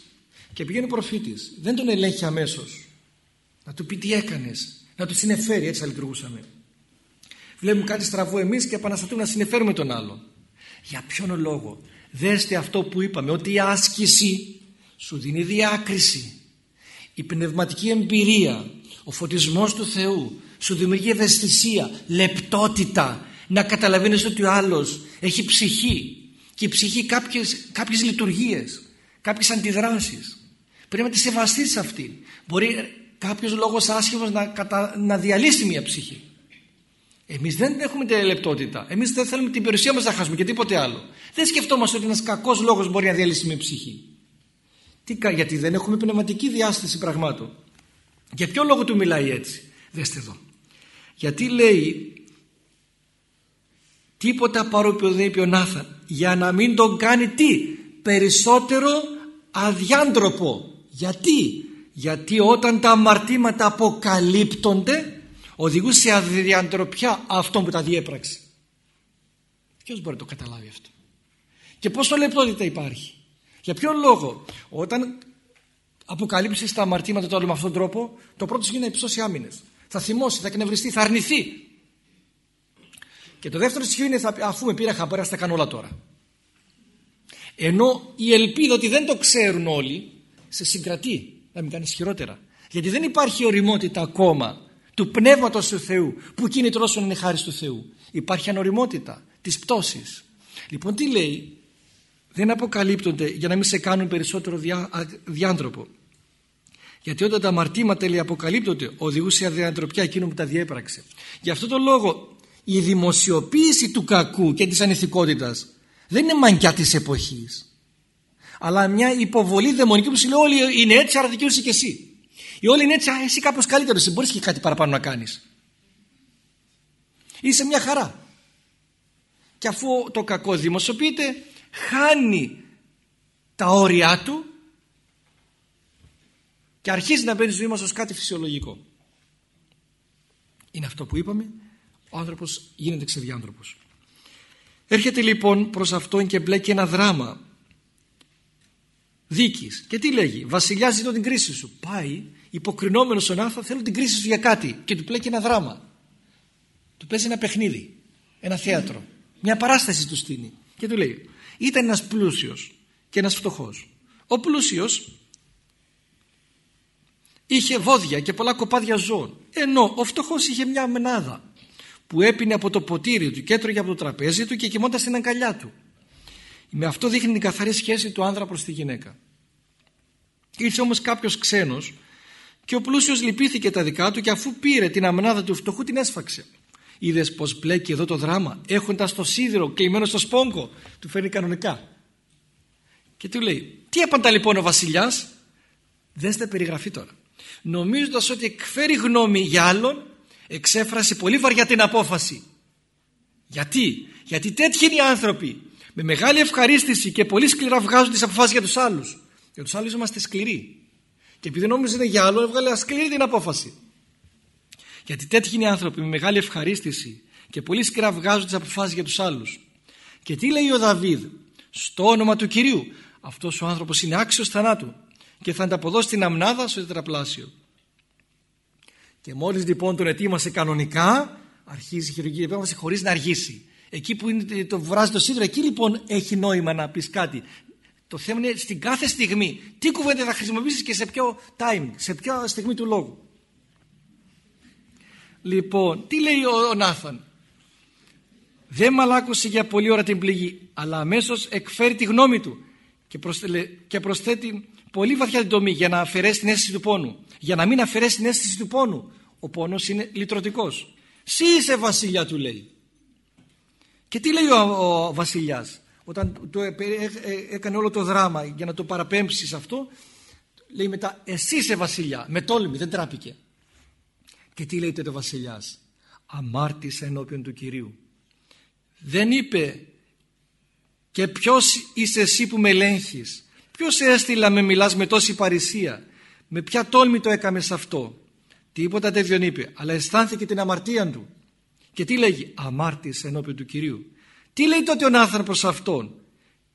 Speaker 1: Και πηγαίνει ο προφήτης. Δεν τον ελέγχει αμέσως. Να του πει τι έκανες. Να του συνεφέρει. Έτσι θα λειτουργούσαμε. Βλέπουμε κάτι στραβό εμείς και επαναστατούμε να συνεφέρουμε τον άλλον. Για ποιον λόγο; Δέστε αυτό που είπαμε ότι η άσκηση σου δίνει διάκριση. Η πνευματική εμπειρία ο φωτισμός του Θεού σου δημιουργεί ευαισθησία, λεπτότητα. Να καταλαβαίνεις ότι ο άλλος έχει ψυχή και η ψυχή κάποιες, κάποιες λειτουργίες κάποιες αντιδράσεις. Πρέπει να τη σεβαστείς αυτή. Μπορεί κάποιος λόγος άσχημος να, κατα... να διαλύσει μια ψυχή. Εμείς δεν έχουμε την λεπτότητα. Εμείς δεν θέλουμε την περιουσία μας να χάσουμε και τίποτε άλλο. Δεν σκεφτόμαστε ότι ένας κακός λόγος μπορεί να διαλύσει μια ψυχή. Τι, γιατί δεν έχουμε πνευματική διάσταση πραγμάτων. Για ποιο λόγο του μιλάει έτσι. Δέστε εδώ γιατί λέει τίποτα παρόπιο δεν είπε ο Νάθαν. Για να μην τον κάνει τι; Περισσότερο αδιάντροπο. Γιατί; Γιατί όταν τα αμαρτήματα αποκαλύπτονται οδηγούν σε αδιαντροπιά αυτό που τα διέπραξε ποιος μπορεί να το καταλάβει αυτό; Και πόσο λεπτότητα υπάρχει; Για ποιον λόγο; Όταν αποκαλύψεις τα αμαρτήματα του άλλου με αυτόν τον τρόπο το πρώτο γίνει να υψώσει άμυνες θα θυμώσει, θα εκνευριστεί, θα αρνηθεί και το δεύτερο στοιχείο είναι θα, αφού με πήρα χαμπέρα θα κάνω όλα τώρα ενώ η ελπίδα ότι δεν το ξέρουν όλοι σε συγκρατεί να μην κάνεις χειρότερα. Γιατί δεν υπάρχει οριμότητα ακόμα του πνεύματος του Θεού που κίνητρο όσων είναι χάρη του Θεού. Υπάρχει ανοριμότητα της πτώσης. Λοιπόν τι λέει; Δεν αποκαλύπτονται για να μην σε κάνουν περισσότερο διά, διάντροπο. Γιατί όταν τα αμαρτήματα λέει αποκαλύπτονται οδηγούν σε αδιαντροπιά εκείνο που τα διέπραξε. Γι' αυτό το λόγο η δημοσιοποίηση του κακού και της ανηθικότητας δεν είναι μαγκιά της εποχής αλλά μια υποβολή δαιμονική που σου λέει όλοι είναι έτσι άρα δικαιούσε και εσύ οι όλοι είναι έτσι εσύ κάπως καλύτερος εσύ μπορείς και κάτι παραπάνω να κάνεις είσαι μια χαρά. Και αφού το κακό δημοσιοποιείται χάνει τα όρια του και αρχίζει να μπαίνει στη ζωή μας ως κάτι φυσιολογικό είναι αυτό που είπαμε ο άνθρωπος γίνεται ξεδιάνθρωπος έρχεται λοιπόν προς αυτόν και μπλέκει ένα δράμα δίκης. Και τι λέγει, βασιλιάς ζητώ την κρίση σου. Πάει, υποκρινόμενος στον άνθρωπο, θέλω την κρίση σου για κάτι και του πλέκει ένα δράμα. Του παίζει ένα παιχνίδι, ένα θέατρο, μια παράσταση του στείνει. Και του λέει, ήταν ένας πλούσιος και ένας φτωχός. Ο πλούσιος είχε βόδια και πολλά κοπάδια ζώων, ενώ ο φτωχός είχε μια μενάδα που έπινε από το ποτήρι του και έτρωγε από το τραπέζι του και κοιμόταν στην αγκαλιά του. Με αυτό δείχνει την καθαρή σχέση του άνδρα προς τη γυναίκα. Ήρθε όμως κάποιος ξένος και ο πλούσιος λυπήθηκε τα δικά του και αφού πήρε την αμνάδα του φτωχού την έσφαξε. Είδες πως μπλέκει εδώ το δράμα έχοντας το σίδηρο κλειμένο στο σπόγκο του φέρνει κανονικά. Και του λέει τι έπαντα λοιπόν ο βασιλιάς; Δέστε περιγραφή τώρα. Νομίζοντας ότι εκφέρει γνώμη για άλλον εξέφρασε πολύ βαριά την απόφαση. Γιατί, γιατί τέτοιοι είναι οι άνθρωποι με μεγάλη ευχαρίστηση και πολύ σκληρά βγάζουν τις αποφάσεις για τους άλλους. Για τους άλλους είμαστε σκληροί. Και επειδή νόμιζε είναι για άλλο έβγαλε σκληρή την απόφαση. Γιατί τέτοιοι είναι οι άνθρωποι με μεγάλη ευχαρίστηση και πολύ σκληρά βγάζουν τις αποφάσεις για τους άλλους. Και τι λέει ο Δαβίδ; Στο όνομα του Κυρίου. Αυτός ο άνθρωπος είναι άξιος θανάτου και θα ανταποδώσει την αμνάδα στο τετραπλάσιο. Και μόλις λοιπόν τον ετοίμασε κανονικά αρχίζει η χειρουργική επέμβαση χωρίς να αργήσει. Εκεί που είναι, το βράζει το σίδερο, εκεί λοιπόν έχει νόημα να πεις κάτι. Το θέμα είναι στην κάθε στιγμή τι κουβέντα θα χρησιμοποιήσεις και σε ποιο time, σε ποια στιγμή του λόγου. Λοιπόν, τι λέει ο, Νάθαν; Δεν μαλάκωσε για πολλή ώρα την πληγή, αλλά αμέσως εκφέρει τη γνώμη του και, και προσθέτει πολύ βαθιά την τομή για να αφαιρέσει την αίσθηση του πόνου. Για να μην αφαιρέσει την αίσθηση του πόνου. Ο πόνος είναι λυτρωτικός. Σύ είσαι βασιλιά του λέει. Και τι λέει ο, ο βασιλιάς; Όταν το ε, έκανε όλο το δράμα για να το παραπέμψεις σε αυτό λέει μετά εσύ είσαι βασιλιά με τόλμη δεν τράπηκε και τι λέει τότε ο βασιλιάς; Αμάρτησα ενώπιον του Κυρίου δεν είπε και ποιος είσαι εσύ που με ελέγχεις ποιος έστειλα με μιλάς με τόση παρησία; Με ποια τόλμη το έκαμες σε αυτό; Τίποτα τέτοιο είπε, αλλά αισθάνθηκε την αμαρτία του. Και τι λέγει, αμάρτης ενώπιον του Κυρίου. Τι λέει τότε ο Νάθαν προς αυτόν;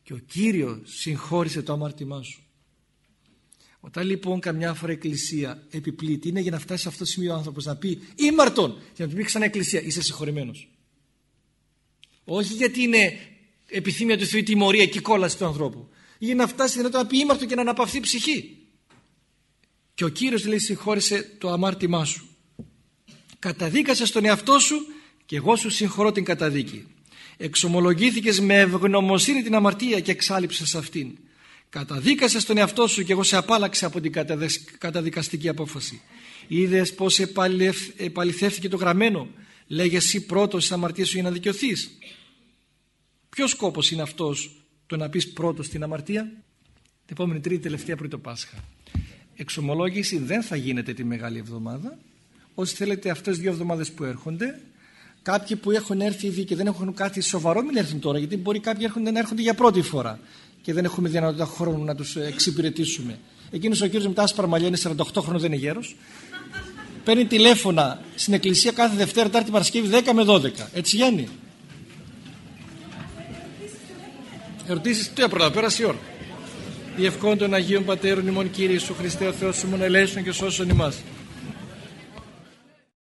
Speaker 1: Και ο Κύριος συγχώρησε το αμάρτημά σου. Όταν λοιπόν καμιά φορά η Εκκλησία επιπλήττει, είναι για να φτάσει σε αυτό το σημείο ο άνθρωπος να πει ήμαρτον, για να του πει ξανά Εκκλησία, είσαι συγχωρημένος. Όχι γιατί είναι επιθυμία του Θεού η τιμωρία και η κόλαση του ανθρώπου. Για να φτάσει δυνατόν να πει ήμαρτον και να αναπαυθεί ψυχή. Και ο Κύριος λέει συγχώρησε το αμάρτημά σου. Καταδίκασε στον εαυτό σου και εγώ σου συγχωρώ την καταδίκη. Εξομολογήθηκες με ευγνωμοσύνη την αμαρτία και εξάλληψες αυτήν. Καταδίκασες τον εαυτό σου και εγώ σε απάλαξε από την καταδικαστική απόφαση. Είδες πως επαληθεύθηκε το γραμμένο. Λέγες εσύ πρώτος στην αμαρτίας σου για να δικαιωθείς. Ποιος σκόπος είναι αυτός το να πεις πρώτος στην αμαρτία. Την επόμενη τρίτη τελευταία πριν το Πάσχα. Εξομολόγηση δεν θα γίνεται τη Μεγάλη Εβδομάδα. Όσοι θέλετε αυτές τις δύο εβδομάδες που έρχονται Κάποιοι που έχουν έρθει ήδη και δεν έχουν κάτι σοβαρό, μην έρθουν τώρα, γιατί μπορεί κάποιοι έρχονται να έρχονται για πρώτη φορά και δεν έχουμε δυνατότητα χρόνου να τους εξυπηρετήσουμε. Εκείνος ο κύριος με τα άσπρα μαλλιά είναι 48 χρόνια, δεν είναι γέρος. Παίρνει τηλέφωνα στην εκκλησία κάθε Δευτέρα, Τάρτη Παρασκευή 10 με 12. Έτσι Γιάννη. Ερωτήσεις, τι πρώτα, πέρασε η ώρα. Διευκόν των Αγίων Πατέρων ημών Κύριε Ιησού Χριστέ ο Θεός ημών ελέησον και σώσον ημάς.